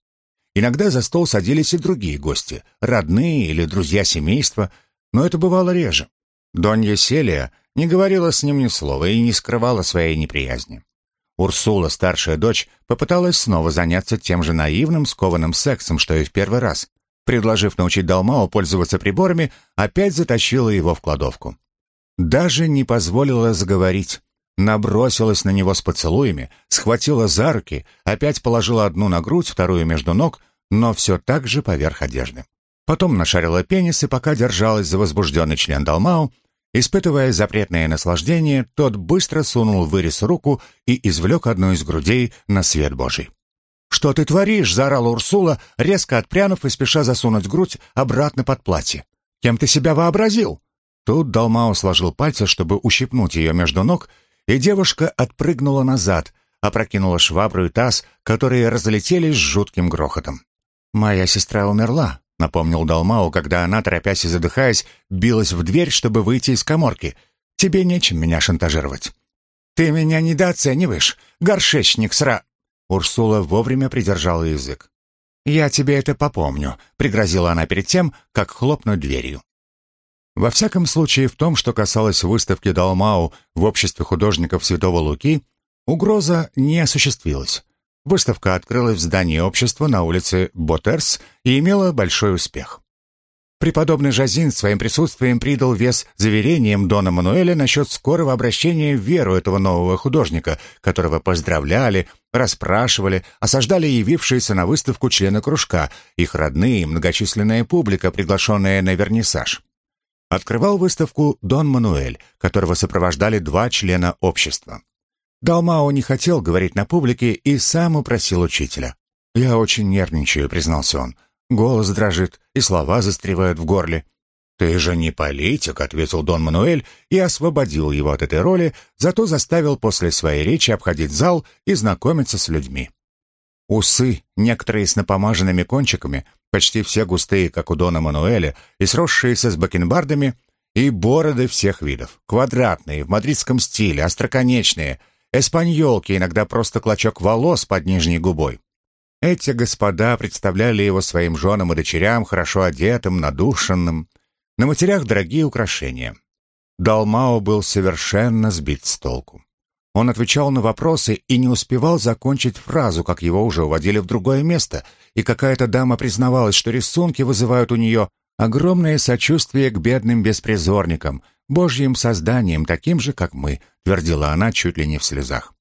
Иногда за стол садились и другие гости, родные или друзья семейства, но это бывало реже. Донья Селия не говорила с ним ни слова и не скрывала своей неприязни. Урсула, старшая дочь, попыталась снова заняться тем же наивным, скованным сексом, что и в первый раз. Предложив научить Далмао пользоваться приборами, опять затащила его в кладовку. Даже не позволила заговорить. Набросилась на него с поцелуями, схватила за руки, опять положила одну на грудь, вторую между ног, но все так же поверх одежды. Потом нашарила пенис и пока держалась за возбужденный член Далмау, испытывая запретное наслаждение, тот быстро сунул вырез руку и извлек одну из грудей на свет Божий. «Что ты творишь?» — заорала Урсула, резко отпрянув и спеша засунуть грудь обратно под платье. «Кем ты себя вообразил?» Тут Далмау сложил пальцы, чтобы ущипнуть ее между ног, и девушка отпрыгнула назад, опрокинула швабру и таз, которые разлетелись с жутким грохотом. «Моя сестра умерла», — напомнил Далмау, когда она, торопясь и задыхаясь, билась в дверь, чтобы выйти из коморки. «Тебе нечем меня шантажировать». «Ты меня недооцениваешь, горшечник сра...» Урсула вовремя придержала язык. «Я тебе это попомню», — пригрозила она перед тем, как хлопнуть дверью. Во всяком случае, в том, что касалось выставки Далмау в обществе художников Святого Луки, угроза не осуществилась. Выставка открылась в здании общества на улице Ботерс и имела большой успех. Преподобный Жазин своим присутствием придал вес заверениям Дона Мануэля насчет скорого обращения в веру этого нового художника, которого поздравляли, расспрашивали, осаждали явившиеся на выставку члены кружка, их родные и многочисленная публика, приглашенная на вернисаж. Открывал выставку Дон Мануэль, которого сопровождали два члена общества. Далмао не хотел говорить на публике и сам упросил учителя. «Я очень нервничаю», — признался он. Голос дрожит, и слова застревают в горле. «Ты же не политик», — ответил Дон Мануэль и освободил его от этой роли, зато заставил после своей речи обходить зал и знакомиться с людьми. Усы, некоторые с напомаженными кончиками, почти все густые, как у Дона Мануэля, и сросшиеся с бакенбардами, и бороды всех видов, квадратные, в мадридском стиле, остроконечные, эспаньолки, иногда просто клочок волос под нижней губой. Эти господа представляли его своим женам и дочерям, хорошо одетым, надушенным. На матерях дорогие украшения. Далмао был совершенно сбит с толку. Он отвечал на вопросы и не успевал закончить фразу, как его уже уводили в другое место, и какая-то дама признавалась, что рисунки вызывают у нее огромное сочувствие к бедным беспризорникам, божьим созданиям, таким же, как мы, твердила она чуть ли не в слезах.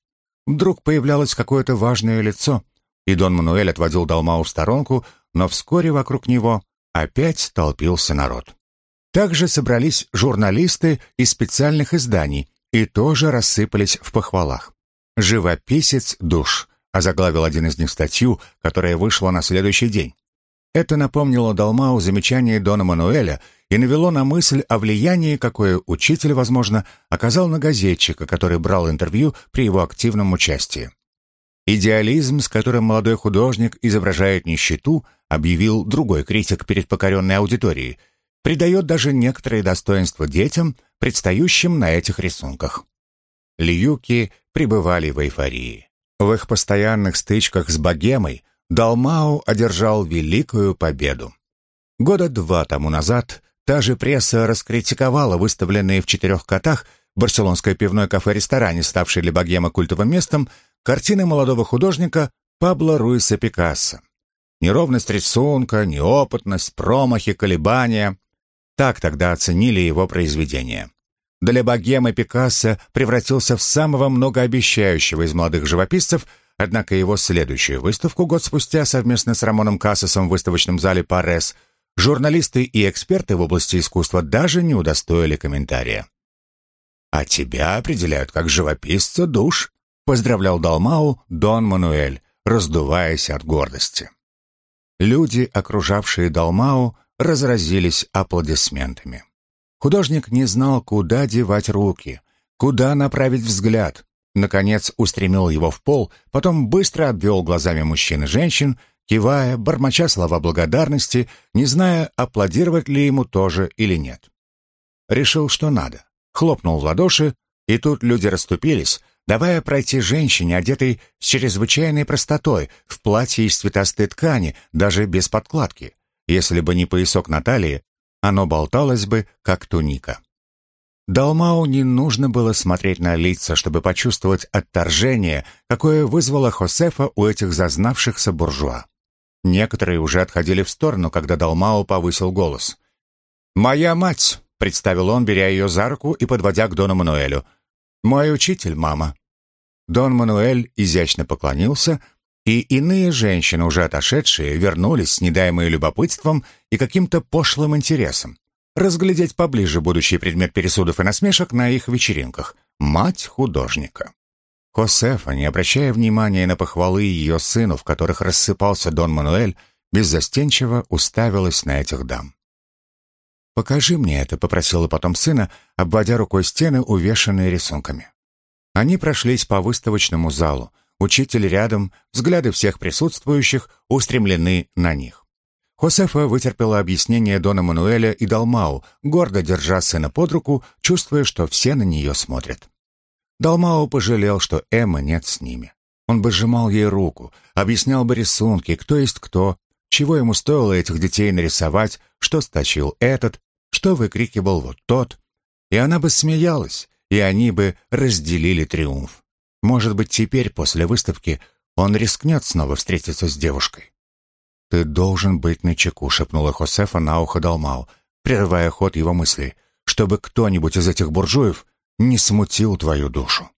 Вдруг появлялось какое-то важное лицо, и Дон Мануэль отводил Далмау в сторонку, но вскоре вокруг него опять толпился народ. Также собрались журналисты из специальных изданий и тоже рассыпались в похвалах. «Живописец душ», — озаглавил один из них статью, которая вышла на следующий день. Это напомнило Далмау замечание Дона Мануэля и навело на мысль о влиянии, какое учитель, возможно, оказал на газетчика, который брал интервью при его активном участии. Идеализм, с которым молодой художник изображает нищету, объявил другой критик перед покоренной аудиторией, придает даже некоторые достоинства детям, предстающим на этих рисунках. Льюки пребывали в эйфории. В их постоянных стычках с богемой Далмау одержал великую победу. Года два тому назад та же пресса раскритиковала выставленные в четырех котах барселонское пивное кафе-ресторане, ставшее для богемы культовым местом, картины молодого художника Пабло Руиса Пикассо. Неровность рисунка, неопытность, промахи, колебания. Так тогда оценили его произведение. Для богемы Пикассо превратился в самого многообещающего из молодых живописцев, однако его следующую выставку год спустя совместно с Рамоном Кассосом в выставочном зале «Парес» журналисты и эксперты в области искусства даже не удостоили комментария. «А тебя определяют как живописца душ», поздравлял Далмау Дон Мануэль, раздуваясь от гордости. Люди, окружавшие Далмау, разразились аплодисментами. Художник не знал, куда девать руки, куда направить взгляд. Наконец устремил его в пол, потом быстро обвел глазами мужчин и женщин, кивая, бормоча слова благодарности, не зная, аплодировать ли ему тоже или нет. Решил, что надо. Хлопнул в ладоши, и тут люди расступились, давая пройти женщине, одетой с чрезвычайной простотой, в платье из цветастой ткани, даже без подкладки. Если бы не поясок на талии, оно болталось бы, как туника. Далмау не нужно было смотреть на лица, чтобы почувствовать отторжение, какое вызвало Хосефа у этих зазнавшихся буржуа. Некоторые уже отходили в сторону, когда Далмау повысил голос. «Моя мать!» — представил он, беря ее за руку и подводя к Дону Мануэлю. «Мой учитель, мама». Дон Мануэль изящно поклонился, и иные женщины, уже отошедшие, вернулись с недаемой любопытством и каким-то пошлым интересом. Разглядеть поближе будущий предмет пересудов и насмешек на их вечеринках. Мать художника. Хосефа, не обращая внимания на похвалы ее сыну, в которых рассыпался Дон Мануэль, беззастенчиво уставилась на этих дам. «Покажи мне это», — попросила потом сына, обводя рукой стены, увешанные рисунками. Они прошлись по выставочному залу. Учитель рядом, взгляды всех присутствующих устремлены на них. Хосефа вытерпела объяснение Дона Мануэля и Далмау, гордо держа сына под руку, чувствуя, что все на нее смотрят. Далмау пожалел, что Эмма нет с ними. Он бы сжимал ей руку, объяснял бы рисунки, кто есть кто, чего ему стоило этих детей нарисовать, что сточил этот, что выкрикивал вот тот. И она бы смеялась, и они бы разделили триумф. Может быть, теперь, после выставки, он рискнет снова встретиться с девушкой. «Ты должен быть начеку», — шепнула Хосефа на ухо Далмау, прерывая ход его мыслей, «чтобы кто-нибудь из этих буржуев не смутил твою душу».